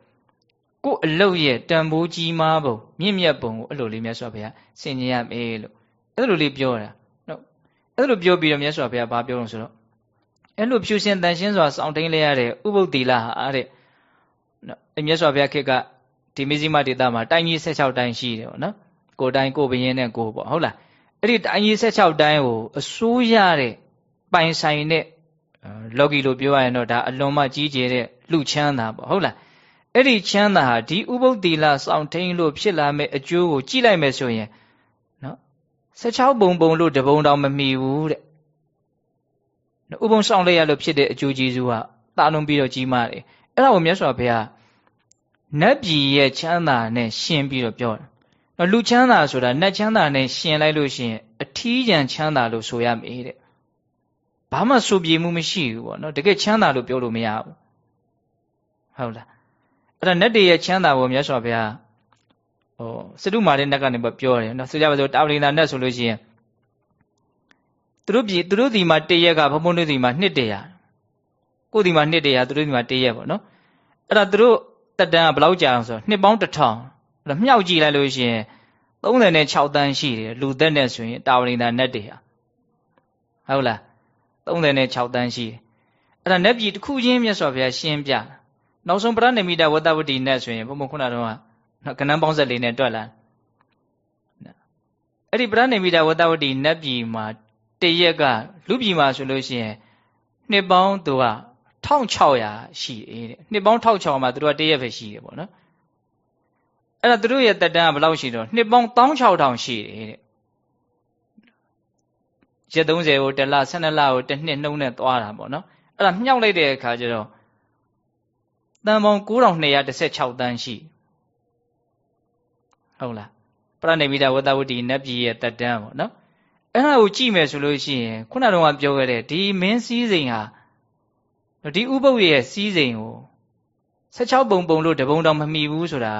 ကို့အလုတ်ရဲ့တန်ဖိုးကြီးမားပုံမြင့်မြတ်ပုံကိုအဲ့လိုလေးမြတ်စွာဘုရားဆင်ញင်ရမယ်လို့အဲ့လိုလေးပြောတာနော်အဲ့လိုပြောပြီးတော့မြတ်စွာဘုရားဘာပြောလို့ဆိုတော့အဲ့လိုဖြူရှင်တန်ရှင်းစွာစောင့်တိန်လဲရတဲ့ဥပုပ်တိလဟာတဲ့နော်အဲ့မြတ်စွာဘုရားခေတ်ကဒီမိဇိမဒေတာမှာတိုင်းကြီး16တိုင်းရှိတယ်ပေါ့နော်ကိုတိုင်းကိုဘရင်နဲ့ကိုပေါ့ဟုတ်လားအဲ့ဒီတိုင်းကြီး16တိုင်းကိုအစိုးရတဲ့ပိုင်ဆိုင်တဲ့လော်ဂီလို့ပြောရရင်တော့ဒါအလွန်မှကြီးကျယ်တဲ့လူချမ်းသာပေါ့ဟုတ်လား အဲ့ဒီချမ်းသာဟာဒီဥပုပ်တီလာစောင့်ထိန်လို့ဖြစ်လာမဲ့အကျိုးကိုကြည့်လိုက်မယ်ဆိုရင်နော်16ပုံပုံလို့တပုံတောင်မမီဘူးတဲ့ဥပုံဆောင်လိုက်ရလို့ဖြစ်တဲ့အကျိုးကျေးဇူးဟာတာလွန်ပြီးတော့ကြီးမားတယ်အဲ့ဒါကိုမြတ်စွာဘုရားနတ်ပြည်ရဲ့ချမ်းသာနဲ့ရှင်ပြီးတော့ပြောတယ်နော်လူချမ်းသာဆိုတာနတ်ချမ်းသာနဲ့ရှင်လိုက်လို့ရှိရင်အထီးကျန်ချမ်းသာလို့ဆိုရမေးတဲ့ဘာမှဆိုပြေမှုမရှိဘူးပေါ့နော်တကယ်ချမ်းသာလို့ပြောလို့မရဘူးဟုတ်လား အဲ့ဒါနတ်တွေရဲ့ချမ်းသာကိုမြတ်စွာဘုရားဟိုစတုမာတဲ့နတ်ကနေပြောတယ်နော်ဆိုကြပါစို့တာဝလိန္ဒာနတ်ဆိုလို့ရှိရင်သူတို့ပြည်သူတို့ဒီမှာတရက်ကဘုံဘုံတို့ဒီမှာနှစ်တရာကိုယ်ဒီမှာနှစ်တရာသူတို့ဒီမှာတရက်ပေါ့နော်အဲ့ဒါသူတို့တက်တန်းကဘယ်လောက်ကြာအောင်ဆိုနှစ်ပေါင်းတစ်ထောင်အဲ့ဒါမြောက်ကြည့်လိုက်လို့ရှိရင်36တန်းရှိတယ်လူသက်နဲ့ဆိုရင်တာဝလိန္ဒာနတ်တွေဟာဟုတ်လား36တန်းရှိတယ်အဲ့ဒါနတ်ပြည်တစ်ခုချင်းမြတ်စွာဘုရားရှင်းပြ နောက်ဆုံးပရဏိမိတဝတ္တဝတိနဲ့ဆိုရင်ဘုံဘုံခုနတော့ကနန်းပေါင်းဆက်လေးနဲ့တွက်လာအဲ့ဒီပရဏိမိတဝတ္တဝတိနတ်ပြည်မှာတရက်ကလူပြည်မှာဆိုလို့ရှိရင်နှစ်ပေါင်းသူက1600ရှိတယ်တဲ့နှစ်ပေါင်း1600မှာသူတို့ကတရက်ပဲရှိတယ်ပေါ့နော်အဲ့ဒါသူတို့ရဲ့တက်တန်းကဘယ်လောက်ရှိတော့နှစ်ပေါင်း16000ရှိတယ်တဲ့ရက်30ကိုတစ်လ12လကိုတစ်နှစ်နှုံးနဲ့သွားတာပေါ့နော်အဲ့ဒါမြောက်လိုက်တဲ့အခါကျတော့ တန်ပေါင်း9216တန်းရှိဟုတ်လားပရဏိမိတဝတ္တဝတိနတ်ပြည်ရဲ့တက်တန်းပေါ့နော်အဲ့ဒါကိုကြည့်မယ်ဆိုလို့ရှိရင်ခုနကတော့ပြောခဲ့တဲ့ဒီမင်းစည်းစိမ်ဟာဒီဥပုပ်ရဲ့စည်းစိမ်ကို16ပုံပုံလို့တပုံတောင်မမီဘူးဆိုတာ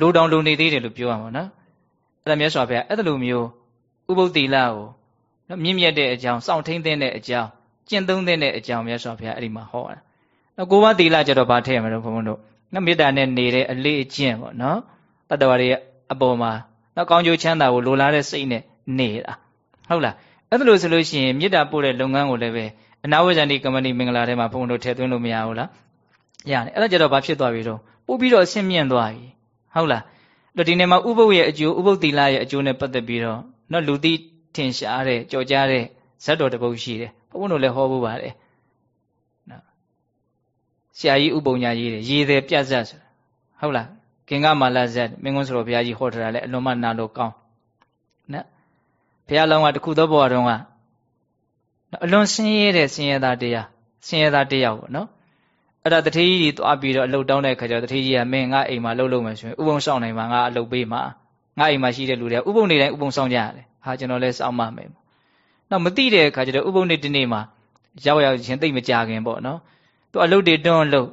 လိုတောင်လုံနေသေးတယ်လို့ပြောရမှာနော်အဲ့ဒါမြတ်စွာဘုရားအဲ့လိုမျိုးဥပုပ်တိလကိုနော်မြင့်မြတ်တဲ့အကြောင်းစောင့်ထိန်တဲ့အကြောင်းကျင့်သုံးတဲ့အကြောင်းမြတ်စွာဘုရားအဲ့ဒီမှာဟောတာနော် ကိုဘသီလကြတော့ဗာထည့်ရမှာတော့ဘုန်းဘုန်းတို့နော်မေတ္တာနဲ့နေတဲ့အလေးအကျင့်ပေါ့နော်တတ္တဝါတွေအပေါ်မှာနော်ကောင်းကျိုးချမ်းသာကိုလိုလားတဲ့စိတ်နဲ့နေတာဟုတ်လားအဲ့ဒါလို့ဆိုလို့ရှိရင်မေတ္တာပို့တဲ့လုပ်ငန်းကိုလည်းပဲအနာဝဇ္ဇဏိကမ္မဏိမင်္ဂလာထဲမှာဘုန်းတို့ထည့်သွင်းလို့မရဘူးလားရတယ်အဲ့ဒါကြတော့ဘာဖြစ်သွားပြီတော့ပို့ပြီးတော့အဆင့်မြင့်သွားပြီဟုတ်လားအဲ့ဒီနေ့မှာဥပုပ်ရဲ့အကျိုးဥပုပ်သီလရဲ့အကျိုးနဲ့ပတ်သက်ပြီးတော့နော်လူသိထင်ရှားတဲ့ကြော်ကြားတဲ့ဇတ်တော်တစ်ပုဒ်ရှိတယ်ဘုန်းတို့လည်းဟောဖို့ပါတယ်နော် ဆရာကြီးဥပုံညာကြီးတယ်ရေတယ်ပြတ်ဇတ်ဆိုဟုတ်လားကင်္ဂမာလဇတ်မင်းကွန်းဆိုတော်ဘုရားကြီးဟောထားတာလည်းအလွန်မှနာလို့ကောင်းနော်ဘုရားလောင်းကတခုသောဘဝတုန်းကအလွန်ဆင်းရဲတဲ့ဆင်းရဲသားတရားဆင်းရဲသားတရားပေါ့နော်အဲ့ဒါတထေးကြီးတွေသွားပြီးတော့အလုတ်တောင်းတဲ့ခါကျတော့တထေးကြီးကမင်းငါအိမ်မှာလှုပ်လို့မယ်ဆိုရင်ဥပုံဆောင်နိုင်မှာငါအလုတ်ပေးမှာငါအိမ်မှာရှိတဲ့လူတွေကဥပုံနေတိုင်းဥပုံဆောင်ကြရတယ်ဟာကျွန်တော်လဲစောင့်မမယ်နောက်မသိတဲ့အခါကျတော့ဥပုံနေ့တနေ့မှာရောက်ရောက်ချင်းသိမကြခင်ပေါ့နော် သူအလုပ်တွေတွန်းလုပ်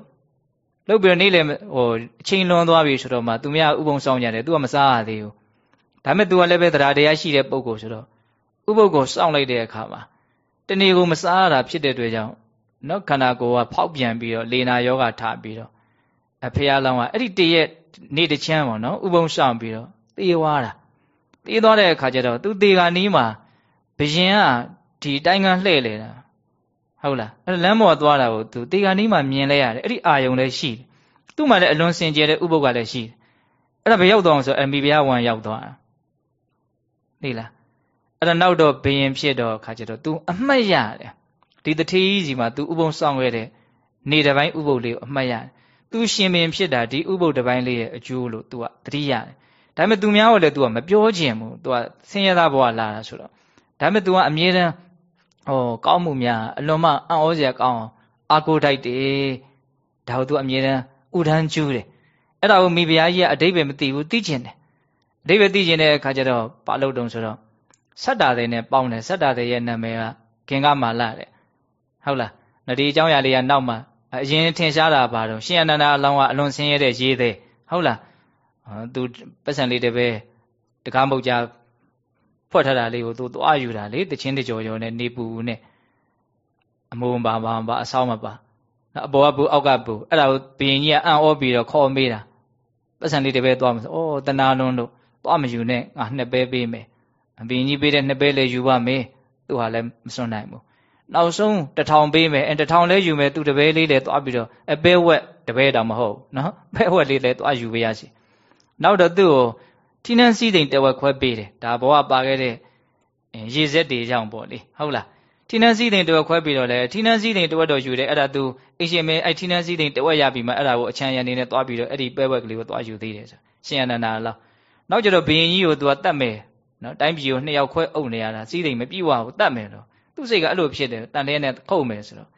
လုပ်ပြီးတော့နေ့လေဟိုအချိန်လွန်သွားပြီဆိုတော့မှသူများဥပုံဆောင်ကြတယ်သူကမစားရသေးဘူးဒါပေမဲ့သူကလည်းပဲတရားတရားရှိတဲ့ပုံကိုဆိုတော့ဥပုပ်ကိုစောင့်လိုက်တဲ့အခါမှာတနေ့ကိုမစားရတာဖြစ်တဲ့အတွက်ကြောင့်နော်ခန္ဓာကိုယ်ကဖောက်ပြန်ပြီးတော့လေနာယောဂထားပြီးတော့အဖေအလောင်းကအဲ့ဒီတရက်နေ့တစ်ချမ်းပေါ့နော်ဥပုံဆောင်ပြီးတော့သေသွားတာသေသွားတဲ့အခါကျတော့သူသေကနီးမှာဘယင်ကဒီတိုင်းကလှဲ့လေတာ ဟုတ်လားအဲ့လမ်းပေါ်သွားတာကိုသူသေကနီးမှာမြင်လဲရတယ်အဲ့ဒီအာယုံလည်းရှိတယ်သူ့မှာလည်းအလွန်စင်ကြယ်တဲ့ဥပုပ်ကလည်းရှိတယ်အဲ့ဒါဘယ်ရောက်သွားအောင်ဆိုအမိဘုရားဝန်ရောက်သွားတာသိလားအဲ့ဒါနောက်တော့ဘယင်ဖြစ်တော့ခါကျတော့ तू အမှတ်ရတယ်ဒီတထေးကြီးစီမှာ तू ဥပုံဆောင်ခဲ့တဲ့နေတစ်ပိုင်းဥပုပ်လေးကိုအမှတ်ရတယ် तू ရှင်ဘင်ဖြစ်တာဒီဥပုပ်တစ်ပိုင်းလေးရဲ့အကျိုးလို့ तू ကသတိရတယ်ဒါပေမဲ့ तू များကိုလည်း तू ကမပြောချင်ဘူး तू ကဆင်းရဲသားဘဝလာတာဆိုတော့ဒါပေမဲ့ तू ကအမြဲတမ်း ဟောကောင်းမှုများအလွန်မှအံ့ဩစရာကောင်းအောင်အာကိုတိုက်တယ်ဒါကို तू အမြဲတမ်းဥဒန်းကျူးတယ်အဲ့ဒါကိုမိဖုရားကြီးကအတိတ်ပဲမသိဘူးသိကျင်တယ်အတိတ်ပဲသိကျင်တဲ့အခါကျတော့ဘာလို့တုံဆိုတော့ဆတ္တာတဲ့နဲ့ပေါင်းတယ်ဆတ္တာတဲ့ရဲ့နာမည်ကခင်ကမာလတဲ့ဟုတ်လားနဒီအကြောင်းအရာလေးကနောက်မှာအရင်ထင်ရှားတာပါတော့ရှင်အနန္ဒာအလောင်းကအလွန်ဆင်းရဲတဲ့ရေးသေးဟုတ်လားသူပတ်စံလေးတပဲတကားမုတ်ကြ ဖွက်ထတာလေးကိုသူသွားယူတာလေတချင်းတကြော်ကြော်နဲ့နေပူနဲ့အမုံပါပါပါအဆောင်းမပါအပေါ်ကဘူးအောက်ကဘူးအဲ့ဒါကိုဘရင်ကြီးကအံ့ဩပြီးတော့ခေါ်မေးတာပတ်စံလေးတပဲသွားမှာဆိုဩတနာလွန်းလို့သွားမယူနဲ့ငါနှစ်ပဲပေးမယ်အဘင်ကြီးပေးတဲ့နှစ်ပဲလည်းယူပါမယ်သူဟာလည်းမစွန့်နိုင်ဘူးနောက်ဆုံးတထောင်ပေးမယ်အဲတထောင်လဲယူမယ်သူတပဲလေးလည်းသွားပြီးတော့အပဲဝက်တပဲတောင်မဟုတ်နော်ပဲဝက်လေးလည်းသွားယူပေးရစီနောက်တော့သူ့ကို ထိနှန်းစည်းစိမ်တဝက်ခွဲပေးတယ်ဒါဘောကပါခဲ့တဲ့ရေစက်တွေကြောင့်ပေါ့လေဟုတ်လားထိနှန်းစည်းစိမ်တဝက်ခွဲပြီးတော့လဲထိနှန်းစည်းစိမ်တဝက်တော့ယူတယ်အဲ့ဒါသူအရှင်မင်းအဲ့ထိနှန်းစည်းစိမ်တဝက်ရပြီးမှအဲ့ဒါကိုအချမ်းရံနေနဲ့သွားပြီးတော့အဲ့ဒီပဲဝက်ကလေးကိုသွားယူသေးတယ်ဆိုရှင်အနန္ဒာလောက်နောက်ကျတော့ဘုရင်ကြီးကိုသူကတတ်မယ်နော်တိုင်းပြည်ကိုနှစ်ယောက်ခွဲအုပ်နေရတာစီးစိမ်မပြေဝဘူးတတ်မယ်တော့သူ့စိတ်ကအဲ့လိုဖြစ်တယ်တန်တဲနဲ့ခုတ်မယ်ဆိုတော့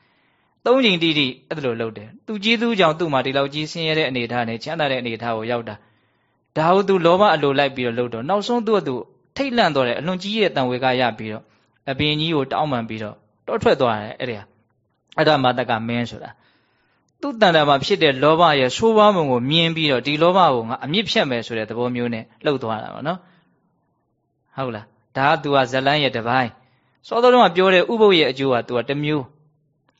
သုံးချိန်တိတိအဲ့လိုလုပ်တယ်သူကြီးသူကြောင့်သူ့မှာဒီလောက်ကြီးဆင်းရဲတဲ့အနေအထားနဲ့ချမ်းသာတဲ့အနေအထားကိုရောက်တာ ဒါဟုတ်သူလောဘအလိုလိုက်ပြီးတော့လုပ်တော့နောက်ဆုံးသူ့အတူထိတ်လန့်သွားတယ်အလွန်ကြီးရဲ့တန်ဝေကရပြီးတော့အပင်ကြီးကိုတောင်းပန်ပြီးတော့တောထွက်သွားတယ်အဲ့ဒါအဲ့ဒါမတကမင်းဆိုတာသူ့တန်တာမှာဖြစ်တဲ့လောဘရဲ့ဆိုးဝါးမှုကိုမြင်ပြီးတော့ဒီလောဘကိုငါအမြင့်ဖြတ်မယ်ဆိုတဲ့သဘောမျိုးနဲ့လှုပ်သွားတာပေါ့နော်ဟုတ်လားဒါက तू ကဇလန်းရဲ့တပိုင်းစောစောတုန်းကပြောတဲ့ဥပုပ်ရဲ့အကျိုးက तू ကတမျိုး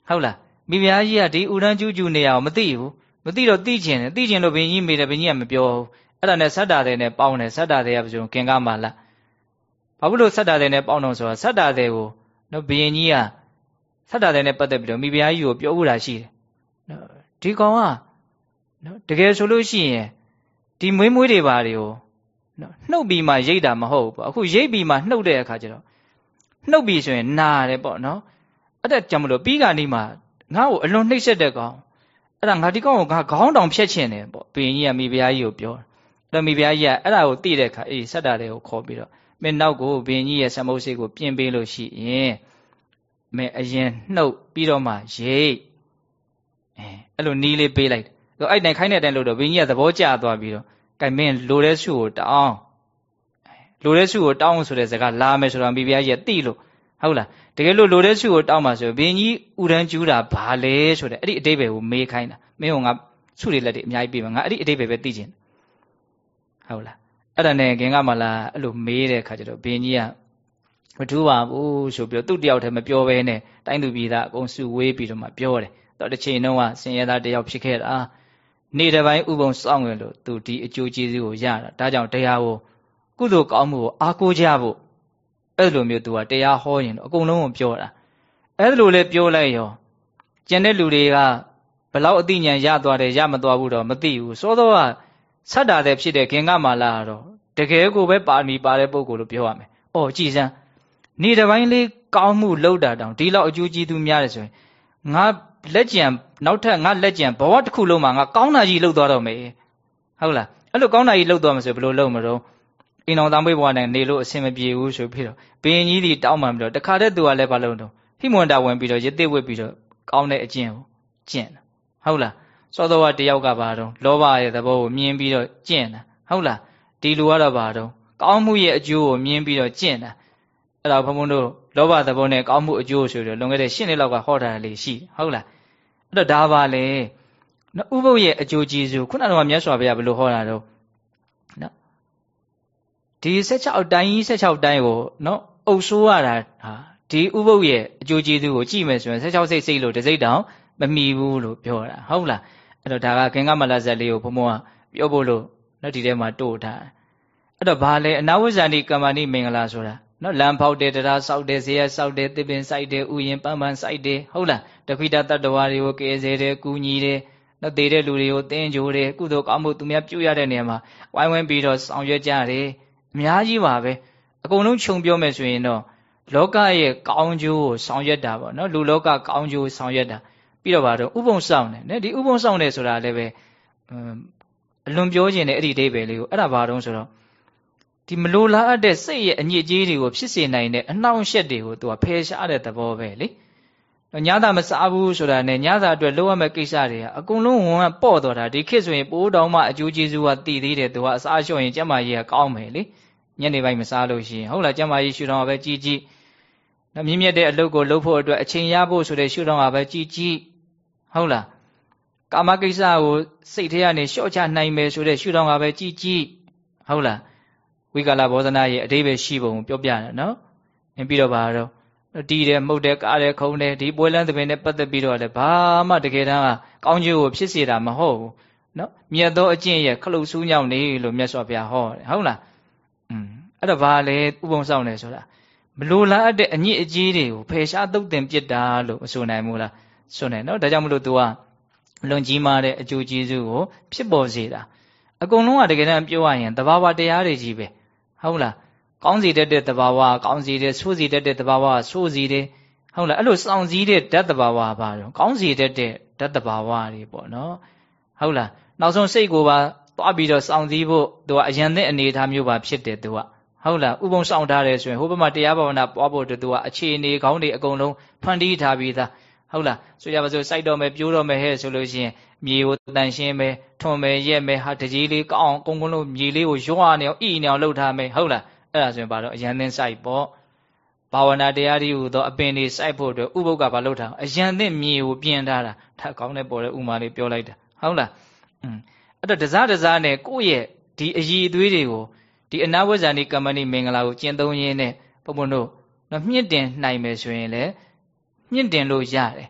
ဟုတ်လားမိဖုရားကြီးကဒီဥရန်ကျူးကျူးနေရအောင်မသိဘူးမသိတော့သိကျင်တယ်သိကျင်လို့ဘင်းကြီးမိတယ်ဘင်းကြီးကမပြောဘူး အဲ့ဒါနဲ့ဆတ္တာတဲ့နဲ့ပေါင်းတယ်ဆတ္တာတဲ့ကပြောကင်ကမာလဘာဖြစ်လို့ဆတ္တာတဲ့နဲ့ပေါင်းတော့ဆိုတော့ဆတ္တာတဲ့ကိုနော်ဘင်းကြီးကဆတ္တာတဲ့နဲ့ပတ်သက်ပြီးတော့မိဖုရားကြီးကိုပြောဥတာရှိတယ်နော်ဒီကောင်ကနော်တကယ်ဆိုလို့ရှိရင်ဒီမွေးမွေးတွေပါတွေကိုနော်နှုတ်ပြီးမှရိတ်တာမဟုတ်ဘူးပေါ့အခုရိတ်ပြီးမှနှုတ်တဲ့အခါကျတော့နှုတ်ပြီးဆိုရင်နာတယ်ပေါ့နော်အဲ့ဒါကြောင့်မလို့ပြီးကနေမှငါ့ကိုအလွန်နှိပ်စက်တဲ့ကောင်အဲ့ဒါငါဒီကောင်ကိုငါခေါင်းတောင်ဖြတ်ချင်တယ်ပေါ့ဘင်းကြီးကမိဖုရားကြီးကိုပြောတယ် မိဖုရားကြီးကအဲ့ဒါကိုသိတဲ့အခါအေးဆက်တာတွေကိုခေါ်ပြီးတော့မင်းနောက်ကိုဘင်းကြီးရဲ့ဆမုတ်စိတ်ကိုပြင်ပေးလို့ရှိရင်မင်းအရင်နှုတ်ပြီးတော့မှရိတ်အဲအဲ့လိုနီးလေးပေးလိုက်တယ်အဲ့တိုင်ခိုင်းတဲ့အတိုင်းလို့တော့ဘင်းကြီးကသဘောကျသွားပြီးတော့ကဲမင်းလိုတဲ့စုကိုတောင်းလိုတဲ့စုကိုတောင်းဆိုတဲ့စကားလာမယ်ဆိုတော့မိဖုရားကြီးကတိလို့ဟုတ်လားတကယ်လို့လိုတဲ့စုကိုတောင်းပါဆိုဘင်းကြီးဥရန်ကျူးတာဘာလဲဆိုတဲ့အဲ့ဒီအတိပယ်ကိုမေးခိုင်းတာမင်းကငါစုတွေလက်တွေအများကြီးပြေးမှာငါအဲ့ဒီအတိပယ်ပဲသိချင် ဟုတ်လားအဲ့ဒါနဲ့ခင်ကမှလာအဲ့လိုမေးတဲ့ခါကျတော့ဘင်းကြီးကမထူးပါဘူးဆိုပြီးတော့သူ့တယောက်တည်းမပြောဘဲနဲ့တိုင်းသူပြည်သားအကုန်စုဝေးပြီးတော့မှပြောတယ်တော့တစ်ချိန်လုံးကဆင်ရဲသားတယောက်ဖြစ်ခဲ့တာနေ့တစ်ပိုင်းဥပုံစောင့်ရလို့သူဒီအကျိုးကျေးဇူးကိုရတာဒါကြောင့်တရားကိုကုသိုလ်ကောင်းမှုကိုအားကိုးကြဖို့အဲ့လိုမျိုးသူကတရားဟောရင်တော့အကုန်လုံးကိုပြောတာအဲ့လိုလေပြောလိုက်ရောကျန်တဲ့လူတွေကဘလောက်အသိဉာဏ်ရသွားတယ်ရမသွားဘူးတော့မသိဘူးစောစောက ဆတ်တာတဲ့ဖြစ်တဲ့ခင်ကမာလာတော့တကယ်ကိုပဲပါမီပါတဲ့ပုံကိုလို့ပြောရမယ်။အော်ကြည်စမ်းနေတစ်ပိုင်းလေးကောင်းမှုလောက်တာတောင်ဒီလောက်အကျိုးကျေးဇူးများတယ်ဆိုရင်ငါလက်ကြံနောက်ထပ်ငါလက်ကြံဘဝတစ်ခုလုံးမှာငါကောင်းတာကြီးလှုပ်သွားတော့မယ်ဟုတ်လားအဲ့လိုကောင်းတာကြီးလှုပ်သွားမှာဆိုဘယ်လိုလုပ်မလို့အိမ်တော်သားမွေးဘဝနဲ့နေလို့အဆင်မပြေဘူးဆိုပြီးတော့ဘင်းကြီးဒီတောင်းမှန်ပြီးတော့တခါတည်းသူကလည်းဘာလုပ်တော့ဟိမွန်တာဝင်ပြီးတော့ရစ်တစ်ဝစ်ပြီးတော့ကောင်းတဲ့အကျင့်ကိုကျင့်တာဟုတ်လား စောတော်ကတယောက်ကဘာတော့လောဘရဲ့သဘောကိုမြင်ပြီးတော့ကျင့်တာဟုတ်လားဒီလူကတော့ဘာတော့ကောင်းမှုရဲ့အကျိုးကိုမြင်ပြီးတော့ကျင့်တာအဲ့ဒါဘုံဘုံတို့လောဘသဘောနဲ့ကောင်းမှုအကျိုးဆိုပြီးလွန်ခဲ့တဲ့၈နှစ်လောက်ကဟောထားတာလေးရှိဟုတ်လားအဲ့တော့ဒါပါလေနော်ဥပုပ်ရဲ့အကျိုးကျေးဇူးခုနကမြတ်စွာဘုရားဘယ်လိုဟောတာတော့နော်ဒီ16တိုင်းကြီး16တိုင်းကိုနော်အုပ်ဆိုးရတာဟာဒီဥပုပ်ရဲ့အကျိုးကျေးဇူးကိုကြည့်မယ်ဆိုရင်16စိတ်စိတ်လို့တစ်စိတ်တောင်မမီဘူးလို့ပြောတာဟုတ်လား အဲ့တော့ဒါကခင်္ဂမလဇက်လေးကိုဘုံဘုံကပြောဖို့လို့နော်ဒီထဲမှာတို့ထားအဲ့တော့ဘာလဲအနာဝဇ္ဇန္တိကမ္မဏိမင်္ဂလာဆိုတာနော်လမ်းဖောက်တယ်တရားဆောက်တယ်ဇေယျဆောက်တယ်တစ်ပင်စိုက်တယ်ဥယျင်ပန်းပန်းစိုက်တယ်ဟုတ်လားတခိတတတ္တဝါတွေကိုကယ်ဆယ်တယ်ကူညီတယ်နော်တည်တဲ့လူတွေကိုတင်းကြိုတယ်ကုသိုလ်ကောင်းမှုသူများပြုရတဲ့နေရာမှာဝိုင်းဝန်းပြီးတော့ဆောင်ရွက်ကြတယ်အများကြီးပါပဲအကုန်လုံးခြုံပြောမယ်ဆိုရင်တော့လောကရဲ့ကောင်းကျိုးကိုဆောင်ရွက်တာပေါ့နော်လူလောကကောင်းကျိုးဆောင်ရွက်တာ ပြီးတော့ဗါတော့ဥပုံဆောင်တယ်နော်ဒီဥပုံဆောင်တယ်ဆိုတာလည်းပဲအလွန်ပြောခြင်းတဲ့အဲ့ဒီအိဗယ်လေးကိုအဲ့ဒါဘာတုံးဆိုတော့ဒီမလိုလားအပ်တဲ့စိတ်ရဲ့အညစ်အကြေးတွေကိုဖြစ်စေနိုင်တဲ့အနှောင့်အယှက်တွေကိုသူကဖယ်ရှားတဲ့သဘောပဲလေညသာမစားဘူးဆိုတာနဲ့ညသာအတွက်လုပ်ရမယ့်ကိစ္စတွေကအကုန်လုံးဝန်ကပေါ့တော်တာဒီခေတ်ဆိုရင်ပိုးတောင်မှအကျိုးကျေးဇူးကတည်သေးတယ်သူကအစားလျှော့ရင်ကျမကြီးကကောင်းမယ်လေညနေပိုင်းမစားလို့ရှိရင်ဟုတ်လားကျမကြီးရှူတော်ပဲကြီးကြီး နော်မြင့်မြတ်တဲ့အလုပ်ကိုလုပ်ဖို့အတွက်အချိန်ရဖို့ဆိုတဲ့ရှုထောင့်ကပဲကြည်ကြည်ဟုတ်လားကာမကိစ္စကိုစိတ်ထဲကနေလျှော့ချနိုင်မယ်ဆိုတဲ့ရှုထောင့်ကပဲကြည်ကြည်ဟုတ်လားဝိကာလဘောဇနာရဲ့အတိပ္ပယ်ရှိပုံပြောပြတယ်နော်ပြီးတော့ပါတော့တီးတယ်မှုတ်တယ်ကားတယ်ခုံတယ်ဒီပွဲလန်းသဘင်နဲ့ပတ်သက်ပြီးတော့လည်းဘာမှတကယ်တမ်းကကောင်းကျိုးကိုဖြစ်စေတာမဟုတ်ဘူးနော်မြတ်သောအကျင့်ရဲ့ခလုတ်ဆူးညောင်းနေလို့မြတ်စွာဘုရားဟောတယ်ဟုတ်လားอืมအဲ့တော့ဘာလဲဥပုံဆောင်တယ်ဆိုတာ မလိုလားအပ်တဲ့အညစ်အကြေးတွေကိုဖယ်ရှားသုတ်တင်ပြစ်တာလို့မဆိုနိုင်ဘူးလားဆိုနိုင်နော်ဒါကြောင့်မလို့ तू ကလွန်ကြီးမားတဲ့အကျိုးကျေးဇူးကိုဖြစ်ပေါ်စေတာအကုန်လုံးကတကယ်တမ်းပြောရရင်တဘာဝတရားတွေကြီးပဲဟုတ်လားကောင်းစီတတ်တဲ့တဘာဝကောင်းစီတဲ့ဆိုးစီတတ်တဲ့တဘာဝဆိုးစီတဲ့ဟုတ်လားအဲ့လိုစောင့်စည်းတဲ့ဓာတ်တဘာဝပါတော့ကောင်းစီတတ်တဲ့ဓာတ်တဘာဝတွေပေါ့နော်ဟုတ်လားနောက်ဆုံးစိတ်ကိုပါသွားပြီးတော့စောင့်စည်းဖို့သူကအယံတဲ့အနေအထားမျိုးပါဖြစ်တယ်သူက ဟုတ်လားဥပုံဆောင်ထားတယ်ဆိုရင်ဟိုဘက်မှာတရားဘာဝနာပွားဖို့တူကအခြေအနေကောင်းတွေအကုန်လုံးဖန်တီးထားပြီးသားဟုတ်လားဆိုကြပါစို့စိုက်တော့မယ်ပြိုးတော့မယ်ဟဲ့ဆိုလို့ရှိရင်မြေကိုတန်ရှင်းမယ်ထွန်မယ်ရက်မယ်ဟာတကြီးလေးကောင်းကုန်းကုန်းလုံးမြေလေးကိုရွာနေအောင်ဣနေအောင်လှုပ်ထားမယ်ဟုတ်လားအဲ့ဒါဆိုရင်ဘာလို့အရန်သင်းစိုက်ပေါ့ဘာဝနာတရားတွေဟူသောအပင်တွေစိုက်ဖို့အတွက်ဥပုပ်ကဘာလုပ်ထားအရန်သင်းမြေကိုပြင်ထားတာထပ်ကောင်းတဲ့ပေါ်တဲ့ဥမာလေးပြောလိုက်တာဟုတ်လားอืมအဲ့တော့တစားတစားနဲ့ကိုယ့်ရဲ့ဒီအည်အသွေးတွေကို ဒီအနာဝဇ္ဇာနိကမ္မဏိမင်္ဂလာကိုကျင့်သုံးရင်းနဲ့ဘုံဘုံတို့နော်မြင့်တင်နိုင်မယ်ဆိုရင်လည်းမြင့်တင်လို့ရတယ်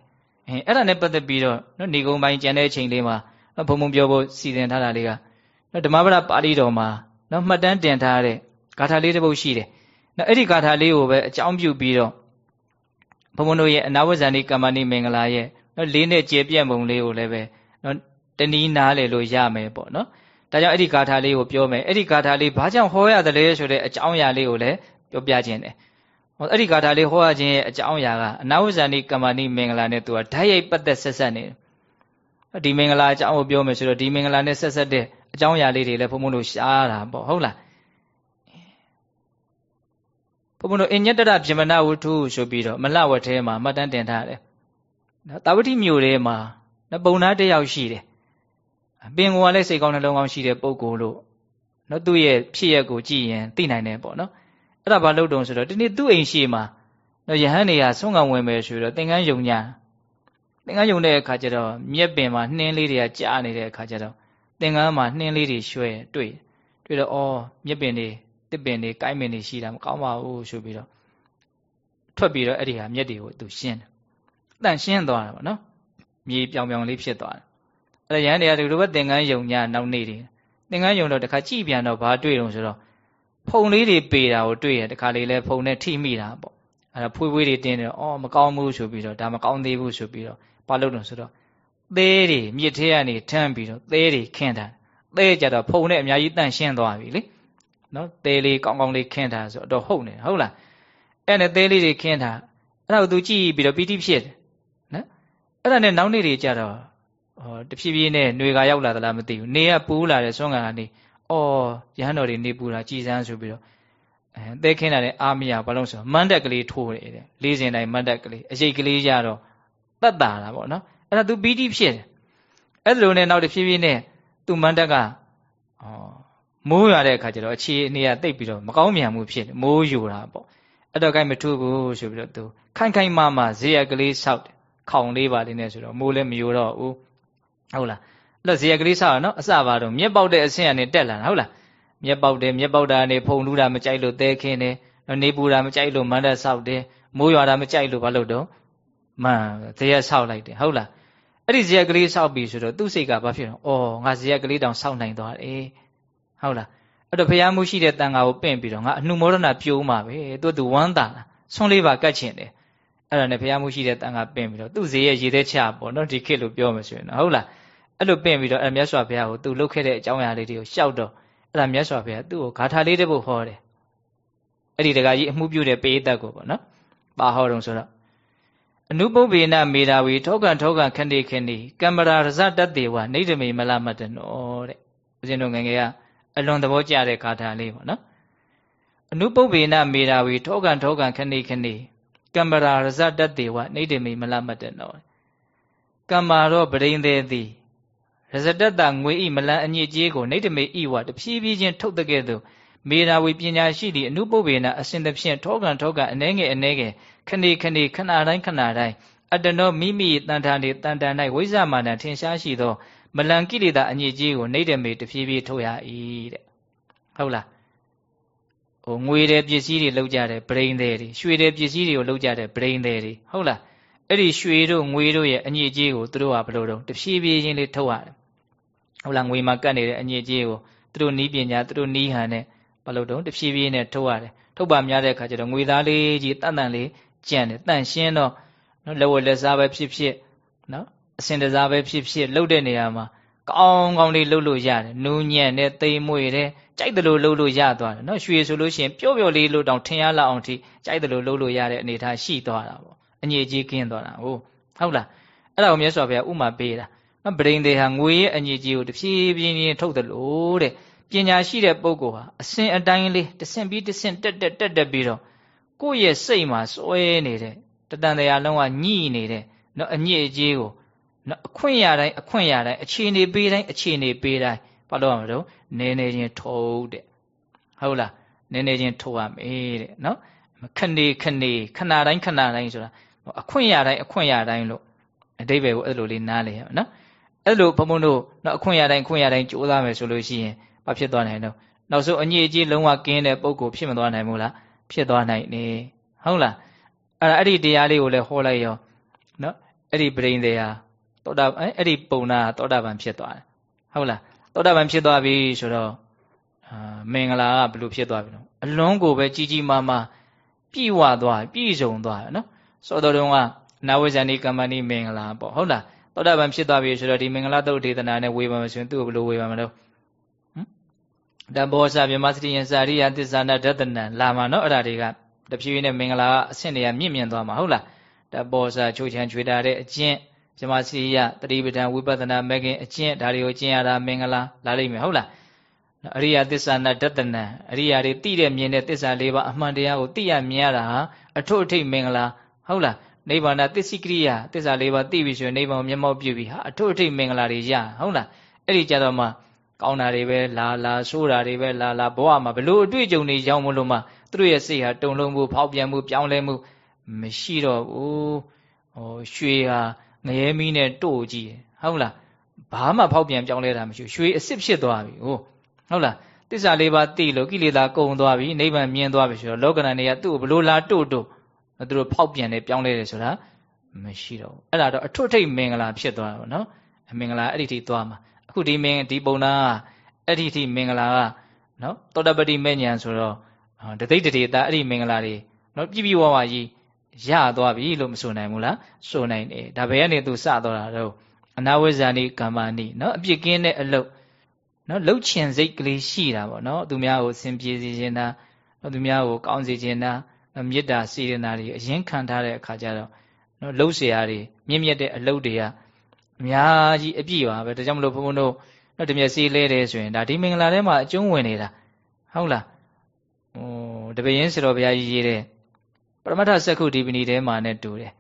အဲအဲ့ဒါနဲ့ပတ်သက်ပြီးတော့နော်နေကုန်းပိုင်းကျန်တဲ့အချိန်လေးမှာနော်ဘုံဘုံပြောဖို့စီစဉ်ထားတာလေးကနော်ဓမ္မပဒပါဠိတော်မှာနော်မှတ်တမ်းတင်ထားတဲ့ဂါထာလေးတစ်ပုဒ်ရှိတယ်နော်အဲ့ဒီဂါထာလေးကိုပဲအကြောင်းပြုပြီးတော့ဘုံဘုံတို့ရဲ့အနာဝဇ္ဇာနိကမ္မဏိမင်္ဂလာရဲ့နော်လေးနဲ့ကျေပြန့်ပုံလေးကိုလည်းပဲနော်တနည်းနားလေလို့ရမယ်ပေါ့နော် ဒါကြောင့်အဲ့ဒီဂါထာလေးကိုပြောမယ်အဲ့ဒီဂါထာလေးဘာကြောင့်ဟောရတယ်လဲဆိုတဲ့အကြောင်းအရာလေးကိုလည်းပြောပြခြင်းတယ်ဟောအဲ့ဒီဂါထာလေးဟောရခြင်းရဲ့အကြောင်းအရာကအနာဝဇ္ဇာနိကမ္မဏိမင်္ဂလာနဲ့သူကဓာတ်ရိုက်ပတ်သက်ဆက်ဆက်နေတယ်ဒီမင်္ဂလာအကြောင်းကိုပြောမယ်ဆိုတော့ဒီမင်္ဂလာနဲ့ဆက်ဆက်တဲ့အကြောင်းအရာလေးတွေလည်းဘုံဘုံတို့ရှားတာပေါ့ဟုတ်လားဘုံဘုံတို့အညတရပြမနာဝတ္ထုဆိုပြီးတော့မလှဝတ်ထဲမှာမှတ်တမ်းတင်ထားတယ်နော်တာဝတိမြို့ထဲမှာနပုံသားတယောက်ရှိတယ် ပင်ကိုယ်ကလည်းစိတ်ကောင်းနှလုံးကောင်းရှိတဲ့ပုံကိုလို့နော်သူ့ရဲ့ဖြစ်ရက်ကိုကြည့်ရင်သိနိုင်တယ်ပေါ့နော်အဲ့ဒါဘာလို့တုံဆိုတော့ဒီနေ့သူ့အိမ်ရှိမှာနော်ယဟန်နေရဆုံးကဝင်မယ်ဆိုတော့သင်္ကန်းယုံညာသင်္ကန်းယုံတဲ့အခါကျတော့မြက်ပင်မှာနှင်းလေးတွေကကြားနေတဲ့အခါကျတော့သင်္ကန်းမှာနှင်းလေးတွေရွှဲတွေ့တွေ့တော့အော်မြက်ပင်တွေတစ်ပင်တွေကိုင်းပင်တွေရှိတာမကောင်းပါဘူးဆိုပြီးတော့ထွက်ပြီးတော့အဲ့ဒီဟာမြက်တွေကိုသူရှင်းတယ်အတန်ရှင်းသွားတာပေါ့နော်မြေပြောင်ပြောင်လေးဖြစ်သွားတယ် အဲ့ဒါရဟန်းတွေကဒီလိုပဲသင်္ကန်းယုံညာနောက်နေတယ်သင်္ကန်းယုံတော့တခါကြည့်ပြန်တော့ဘာတွေ့တော့ဆိုတော့ဖုံလေးတွေပေတာကိုတွေ့ရတခါလေးလဲဖုံနဲ့ထိမိတာပေါ့အဲ့ဒါဖွေးဖွေးတွေတင်းတယ်အော်မကောင်းဘူးဆိုပြီးတော့ဒါမကောင်းသေးဘူးဆိုပြီးတော့ဘာလုပ်တော့ဆိုတော့သဲတွေမြစ်ထဲကနေထမ်းပြီးတော့သဲတွေခင်းတာသဲကြတော့ဖုံနဲ့အများကြီးတန့်ရှင်းသွားပြီလေနော်သဲလေးကောင်းကောင်းလေးခင်းတာဆိုတော့ဟုတ်နေဟုတ်လားအဲ့နဲ့သဲလေးတွေခင်းတာအဲ့ဒါကိုသူကြည့်ပြီးတော့ပီတိဖြစ်တယ်နော်အဲ့ဒါနဲ့နောက်နေ့တွေကြတော့ ဟောတဖြည်းဖြည်းနဲ့ຫນွေကရောက်လာသလားမသိဘူးနေကပူးလာတယ်ဆွမ်းကန်ကနေအော်ရဟန်းတော်တွေနေပူလာကြည်စမ်းဆိုပြီးတော့အဲသဲခင်းတာနဲ့အာမရဘာလို့ဆိုမန်းတက်ကလေးထိုးတယ်တဲ့လေးစင်တိုင်းမန်းတက်ကလေးအရှိတ်ကလေးကြတော့တတ်တာတာပေါ့နော်အဲ့ဒါ तू ပီတိဖြစ်တယ်အဲ့ဒါလိုနဲ့နောက်တဖြည်းဖြည်းနဲ့ तू မန်းတက်ကဩမိုးရတဲ့အခါကျတော့အခြေအနေကတိတ်ပြီးတော့မကောင်းမြန်မှုဖြစ်တယ်မိုးယူတာပေါ့ အဲ့တော့ gain မထုဘူးဆိုပြီးတော့သူခိုင်ခိုင်မာမာဇေယကလေးဆောက်တယ်ခေါင်လေးပါလေးနဲ့ဆိုတော့မိုးလည်းမယိုတော့ဘူး ဟုတ်လားအဲ့တော့ဇေယကလေးဆောက်ရနော်အစပါတော့မြက်ပေါက်တဲ့အဆင့်ကနေတက်လာတာဟုတ်လားမြက်ပေါက်တယ်မြက်ပေါက်တာကနေဖုံလူတာမကြိုက်လို့တဲခင်းတယ်နေပူတာမကြိုက်လို့မန်းတက်ဆောက်တယ်မိုးရွာတာမကြိုက်လို့ဘာလို့တော့မှန်ဇေယဆောက်လိုက်တယ်ဟုတ်လားအဲ့ဒီဇေယကလေးဆောက်ပြီဆိုတော့သူ့စိတ်ကဘာဖြစ်တော့အော်ငါဇေယကလေးတောင်ဆောက်နိုင်သွားတယ်ဟုတ်လားအဲ့တော့ဖះမှုရှိတဲ့တန်ဃာကိုပင့်ပြီးတော့ငါအနှုမောဒနာပြုံးမှာပဲသူသူဝမ်းသာတာဆွန်းလေးပါကတ်ချင်တယ်အဲ့ဒါနဲ့ဖះမှုရှိတဲ့တန်ဃာပင့်ပြီးတော့သူ့ဇေယရေသေးချပေါ့နော်ဒီခေတ်လို့ပြောမှဆိုရင်ဟုတ်လား အဲ့လိုပင့်ပြီးတော့အဲ့မြတ်စွာဘုရားကိုသူလှုပ်ခဲ့တဲ့အကြောင်းအရာလေးတွေကိုရှောက်တော့အဲ့ဒါမြတ်စွာဘုရားသူ့ကိုဂါထာလေးတစ်ပုဒ်ဟောတယ်အဲ့ဒီတကကြီးအမှုပြုတဲ့ပေသက်ကိုပေါ့နော်ပါဟောတော့ဆိုတော့အနုပုပ္ပေနမေတာဝီထောကံထောကံခဏိခဏိကမ္မရာရဇတတေဝနေတမေမလမတနောတဲ့ဦးဇင်းတို့ငငယ်ကအလွန်သဘောကျတဲ့ဂါထာလေးပေါ့နော်အနုပုပ္ပေနမေတာဝီထောကံထောကံခဏိခဏိကမ္မရာရဇတတေဝနေတမေမလမတနောကမ္မာရောပရိန်သေးသည် ရဇတတငွေဤမလန်အညစ်အကြေးကိုနေတမေဤဝတဖြည်းဖြည်းချင်းထုတ်တဲ့ကဲ့သို့မေနာဝီပညာရှိသည့်အနုပုပ္ပေနအစဉ်သဖြင့်ထောကံထောကံအနှဲငယ်အနှဲငယ်ခဏခဏခဏတိုင်းခဏတိုင်းအတ္တနောမိမိတန်ထာနေတန်တန်၌ဝိဇ္ဇမာနထင်ရှားရှိသော မလံကိလေသာအညစ်အကြေးကိုနှိမ့်တယ်မေတဖြည်းဖြည်းထုတ်ရ၏တဲ့ဟုတ်လားဟိုငွေတဲ့ပစ္စည်းတွေလောက်ကြတယ်ဗရိန်တွေရွှေတဲ့ပစ္စည်းတွေကိုလောက်ကြတယ်ဗရိန်တွေဟုတ်လားအဲ့ဒီရွှေတို့ငွေတို့ရဲ့အညစ်အကြေးကိုသူတို့ကဘယ်လိုတော့တဖြည်းဖြည်းချင်းလေးထုတ်ရတယ် ဟုတ်လားငွေမှာကတ်နေတဲ့အညစ်အကြေးကိုသူတို့နီးပညာသူတို့နီးဟန်နဲ့ဘာလို့တော့တဖြည်းဖြည်းနဲ့ထုတ်ရတယ်ထုတ်ပါများတဲ့အခါကျတော့ငွေသားလေးကြီးတန်တန်လေးကြံ့တယ်တန့်ရှင်းတော့နော်လက်ဝက်လက်စားပဲဖြစ်ဖြစ်နော်အစင်တစားပဲဖြစ်ဖြစ်လှုပ်တဲ့နေရာမှာကောင်းကောင်းလေးလှုပ်လို့ရတယ်နူးညံ့တဲ့သိမ်မွေတဲ့ကြိုက်တယ်လို့လှုပ်လို့ရသွားတယ်နော်ရွှေဆိုလို့ရှိရင်ပျော့ပျော့လေးလို့တောင်ထင်ရလောက်အောင်ထိကြိုက်တယ်လို့လှုပ်လို့ရတဲ့အနေအထားရှိသွားတာပေါ့အငြိကြီးကင်းသွားတာဟုတ်ဟုတ်လားအဲ့ဒါကိုမြတ်စွာဘုရားဥမာပေးတာနော် ဗြိန်တွေဟာငွေရဲ့အငြိကြီးကိုတဖြည်းဖြည်းချင်းထုတ်တယ်လို့တဲ့ပညာရှိတဲ့ပုဂ္ဂိုလ်ဟာအစဉ်အတိုင်းလေးတဆင့်ပြီးတဆင့်တက်တက်တက်တက်ပြီးတော့ကိုယ့်ရဲ့စိတ်မှာစွဲနေတဲ့တတန်တရားလုံးကညှိနေတဲ့နော်အညစ်အကြေးကိုနော်အခွင့်ရတိုင်းအခွင့်ရတိုင်းအခြေအနေပေးတိုင်းအခြေအနေပေးတိုင်းဘာလို့ရမလို့နည်းနည်းချင်းထုတ်တဲ့ဟုတ်လားနည်းနည်းချင်းထုတ်ရမယ်တဲ့နော်ခဏခဏခဏတိုင်းခဏတိုင်းဆိုတာအခွင့်ရတိုင်းအခွင့်ရတိုင်းလို့အတိဘယ်ကိုအဲ့လိုလေးနားလေရနော် အဲ့လိုဘုံဘုံတို့နော်အခွင့်ရတိုင်းအခွင့်ရတိုင်းကြိုးစားမယ်ဆိုလို့ရှိရင်ဘာဖြစ်သွားနိုင်တော့နောက်ဆုံးအညစ်အကြေးလုံးဝကင်းတဲ့ပုံကိုဖြစ်မသွားနိုင်ဘူးလားဖြစ်သွားနိုင်နေဟုတ်လားအဲ့ဒါအဲ့ဒီတရားလေးကိုလည်းဟောလိုက်ရောနော်အဲ့ဒီပရိန်တရားသောတာအဲ့ဒီပုံနာသောတာပန်ဖြစ်သွားတယ်ဟုတ်လားသောတာပန်ဖြစ်သွားပြီဆိုတော့အာမင်္ဂလာကဘယ်လိုဖြစ်သွားပြီလဲအလွန်ကိုပဲကြီးကြီးမားမားပြည့်ဝသွားပြည့်စုံသွားတယ်နော်စောတော်တုန်းကနာဝိဇ္ဇာနိကမ္မဏိမင်္ဂလာပေါ့ဟုတ်လား သောတာပန်ဖြစ်သွားပြီဆိုတော့ဒီမင်္ဂလာတုတ်ဒေသနာနဲ့ဝေဖန်မဆိုရင်သူ့ကိုဘယ်လိုဝေဖန်မလို့တဘောဇဗြဟ္မစတိယံစာရိယသစ္စာနာဒသနံလာမှာနော်အဲ့ဒါတွေကတဖြည်းဖြည်းနဲ့မင်္ဂလာအဆင့်တွေကမြင့်မြင့်သွားမှာဟုတ်လားတဘောဇချိုးချံချွေတာတဲ့အကျင့်ဇမစရိယတတိပဒံဝိပဿနာမဂ်ခင်အကျင့်ဒါတွေကိုကျင့်ရတာမင်္ဂလာလာလိမ့်မယ်ဟုတ်လားအရိယသစ္စာနာဒသနံအရိယာတွေသိတဲ့မြင်တဲ့သစ္စာလေးပါအမှန်တရားကိုသိရမြင်ရတာဟာအထွတ်အထိပ်မင်္ဂလာဟုတ်လား နိဗ္ဗာန်သစ္စိကရိယာသစ္စာလေးပါသိပြီဆိုရင်နိဗ္ဗာန်မျက်မှောက်ပြုပြီဟာအထွတ်အထိပ်မင်္ဂလာတွေရဟုတ်လားအဲ့ဒီကြတော့မှကောင်းတာတွေပဲလာလာဆိုးတာတွေပဲလာလာဘဝမှာဘလို့အတွေ့အကြုံတွေရောက်မလို့မှသူတို့ရဲ့စိတ်ဟာတုန်လှုပ်မှုဖောက်ပြန်မှုပြောင်းလဲမှုမရှိတော့ဘူးဟိုရွှေဟာငရဲမီးနဲ့တို့ကြည့်ဟုတ်လားဘာမှဖောက်ပြန်ပြောင်းလဲတာမရှိရွှေအစ်စ်ဖြစ်သွားပြီဟုတ်ဟုတ်လားတစ္ဆာလေးပါးသိလို့ကိလေသာကုန်သွားပြီနိဗ္ဗာန်မြင်သွားပြီဆိုတော့လောကဓာတ်တွေကသူ့ကိုဘလို့လာတို့တို့ သူတို့ဖောက်ပြန်တယ်ပြောင်းလဲတယ်ဆိုတာမရှိတော့ဘူးအဲ့ဒါတော့အထွတ်ထိပ်မင်္ဂလာဖြစ်သွားတာပေါ့နော်အမင်္ဂလာအဲ့ဒီထိသွားမှာအခုဒီမင်းဒီပုံနာအဲ့ဒီထိမင်္ဂလာကနော်သောတပတိမေညာဆိုတော့တသိတ္တေတာအဲ့ဒီမင်္ဂလာတွေနော်ပြပြဝဝကြီးရသွားပြီလို့မဆိုနိုင်ဘူးလားဆိုနိုင်တယ်ဒါဘယ်ကနေသူစတော့တာတော့အနာဝိဇ္ဇာနိကမ္မာနိနော်အပြစ်ကင်းတဲ့အလုပ်နော်လှုပ်ချင်စိတ်ကလေးရှိတာပေါ့နော်သူများကိုစင်ပြေစေခြင်းတာနော်သူများကိုကောင်းစေခြင်းတာ မေတ္တာစေတနာတွေအရင်ခံထားတဲ့အခါကျတော့နော်လှုပ်เสียရတွေမြင့်မြတ်တဲ့အလုပ်တွေကအများကြီးအပြည့်ပါပဲဒါကြောင့်မလို့ဘုန်းဘုန်းတို့တော့တမျက်စီလဲတယ်ဆိုရင်ဒါဒီမင်္ဂလာထဲမှာအကျုံးဝင်နေတာဟုတ်လားဟိုတပည့်ရင်းစတော်ဘုရားကြီးရေးတဲ့ပရမတ္ထစက္ခုဒီပဏီထဲမှာနဲ့တူတယ်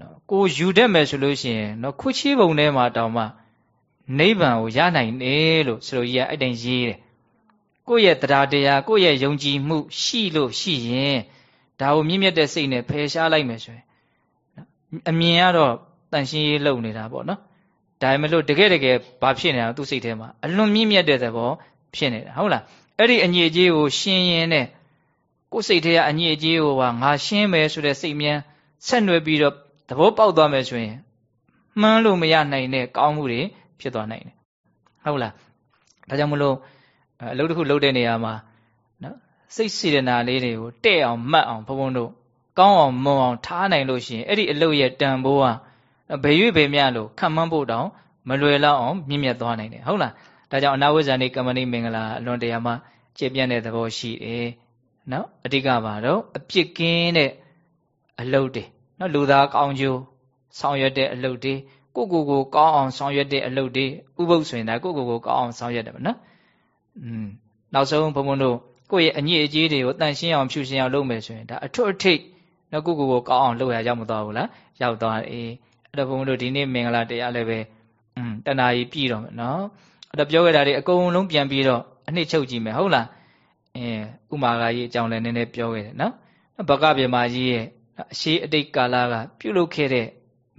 နော်ကိုယူတတ်မယ်ဆိုလို့ရှိရင်နော်ခွချီးပုံထဲမှာတောင်မှနိဗ္ဗာန်ကိုရနိုင်တယ်လို့စတော်ကြီးကအဲ့တိုင်ရေးတယ်ကိုယ့်ရဲ့တရားတရားကိုယ့်ရဲ့ယုံကြည်မှုရှိလို့ရှိရင် ဒါကိုမြင့်မြတ်တဲ့စိတ်နဲ့ဖယ်ရှားလိုက်မယ်ဆိုရင်အမြင်ကတော့တန်ရှင်းရေးလုပ်နေတာပေါ့နော်ဒါပေမဲ့လို့တကယ်တကယ်ဘာဖြစ်နေတာသူ့စိတ်ထဲမှာအလွန်မြင့်မြတ်တဲ့သဘောဖြစ်နေတာဟုတ်လားအဲ့ဒီအညစ်အကြေးကိုရှင်းရင်နဲ့ကိုယ်စိတ်ထဲကအညစ်အကြေးကိုကငါရှင်းမယ်ဆိုတဲ့စိတ်မြန်ဆက်နွယ်ပြီးတော့သဘောပေါက်သွားမယ်ဆိုရင်မှန်းလို့မရနိုင်တဲ့ကောင်းမှုတွေဖြစ်သွားနိုင်တယ်ဟုတ်လားဒါကြောင့်မလို့အလုပ်တစ်ခုလုပ်တဲ့နေရာမှာနော် စိတ်စေတနာလေးတွေကိုတဲ့အောင်မှတ်အောင်ဘုံဘုံတို့ကောင်းအောင်မွန်အောင်ထားနိုင်လို့ရှိရင်အဲ့ဒီအလုပ်ရဲ့တန်ဖိုးကဘယ်ရွေ့ဘယ်မြလို့ခံမှန်းဖို့တောင်မလွယ်လောက်အောင်မြင့်မြတ်သွားနိုင်တယ်ဟုတ်လားဒါကြောင့်အနာဝိဇ္ဇာနေကမ္မနိမင်္ဂလာအလွန်တရာမှကျေပြန့်တဲ့သဘောရှိတယ်နော်အဓိကပါတော့အပြစ်ကင်းတဲ့အလုပ်တွေနော်လူသားကောင်းကျိုးဆောင်ရွက်တဲ့အလုပ်တွေကိုကိုကိုကောင်းအောင်ဆောင်ရွက်တဲ့အလုပ်တွေဥပုပ်ဆိုရင်ဒါကိုကိုကိုကောင်းအောင်ဆောင်ရွက်တယ်ဗောနော်อืมနောက်ဆုံးဘုံဘုံတို့ ကိုယ့်ရဲ့အညစ်အကြေးတွေကိုတန်ရှင်းအောင်ဖြူရှင်းအောင်လုပ်မယ်ဆိုရင်ဒါအထွတ်အထိပ်နော်ကိုကိုကိုကောင်းအောင်လုပ်ရရောက်မသွားဘူးလားရောက်သွားတယ်အဲ့တော့ဘုံဘုံတို့ဒီနေ့မင်္ဂလာတရားလည်းပဲอืมတဏှာကြီးပြည်တော့မယ်နော်အဲ့တော့ပြောခဲ့တာတွေအကုန်လုံးပြန်ပြီးတော့အနှစ်ချုပ်ကြည့်မယ်ဟုတ်လားအဲဥမာဂါကြီးအကြောင်းလည်းနည်းနည်းပြောခဲ့တယ်နော်ဘကပြမကြီးရဲ့အရှိအတိတ်ကာလကပြုလုပ်ခဲ့တဲ့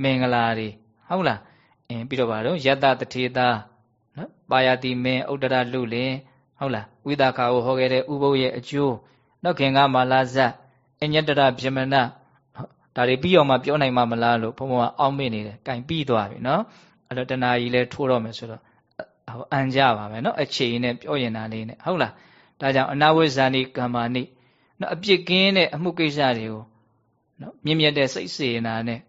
မင်္ဂလာတွေဟုတ်လားအင်းပြီးတော့ပါတော့ယတတထေတာနော်ပါယတိမင်းဥဒ္ဒရလူလင်ဟုတ်လား ဝိသခာကိုဟောခဲ့တဲ့ဥပုပ်ရဲ့အကျိုးနောက်ခင်ကမာလာဇတ်အညတရဗြဟ္မဏဒါတွေပြီးအောင်မှပြောနိုင်မှာမလားလို့ဘုံဘုံကအောက်မေ့နေတယ်။ကင်ပြီးသွားပြီနော်။အဲ့တော့တဏှာကြီးလဲထိုးတော့မယ်ဆိုတော့ဟိုအန်ကြပါပဲနော်။အချိန်နဲ့ပြောရင်တာလေးနဲ့ဟုတ်လား။ဒါကြောင့်အနာဝိဇ္ဇာနိကမ္မာနိနော်အပြစ်ကင်းတဲ့အမှုကိစ္စတွေကိုနော်မြင့်မြတ်တဲ့စိတ်စေနာနဲ့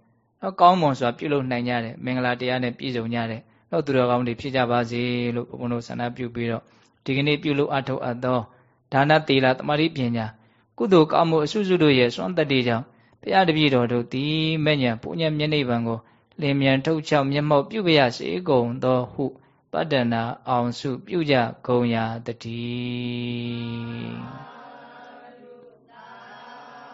နော်ကောင်းမွန်စွာပြုလုပ်နိုင်ကြတယ်မင်္ဂလာတရားနဲ့ပြည့်စုံကြတယ်နော်သူတော်ကောင်းတွေဖြစ်ကြပါစေလို့ဘုန်းဘုန်းတို့ဆန္ဒပြုပြီးတော့ ဒီကနေ့ပြုလုပ်အထောက်အပ်သောဒါနသီလတမာတိပညာကုသိုလ်ကောင်းမှုအစွစုတို့ရဲ့စွမ်းတတ္တိကြောင့်တရားတပည့်တော်တို့သည်မဲ့ညာပုညမျက်နှိဗံကိုလင်မြန်ထုတ်ချောက်မျက်မှောက်ပြုပြရစေကုန်သောဟုပတ္တနာအောင်စုပြုကြကုန်ရာတည်း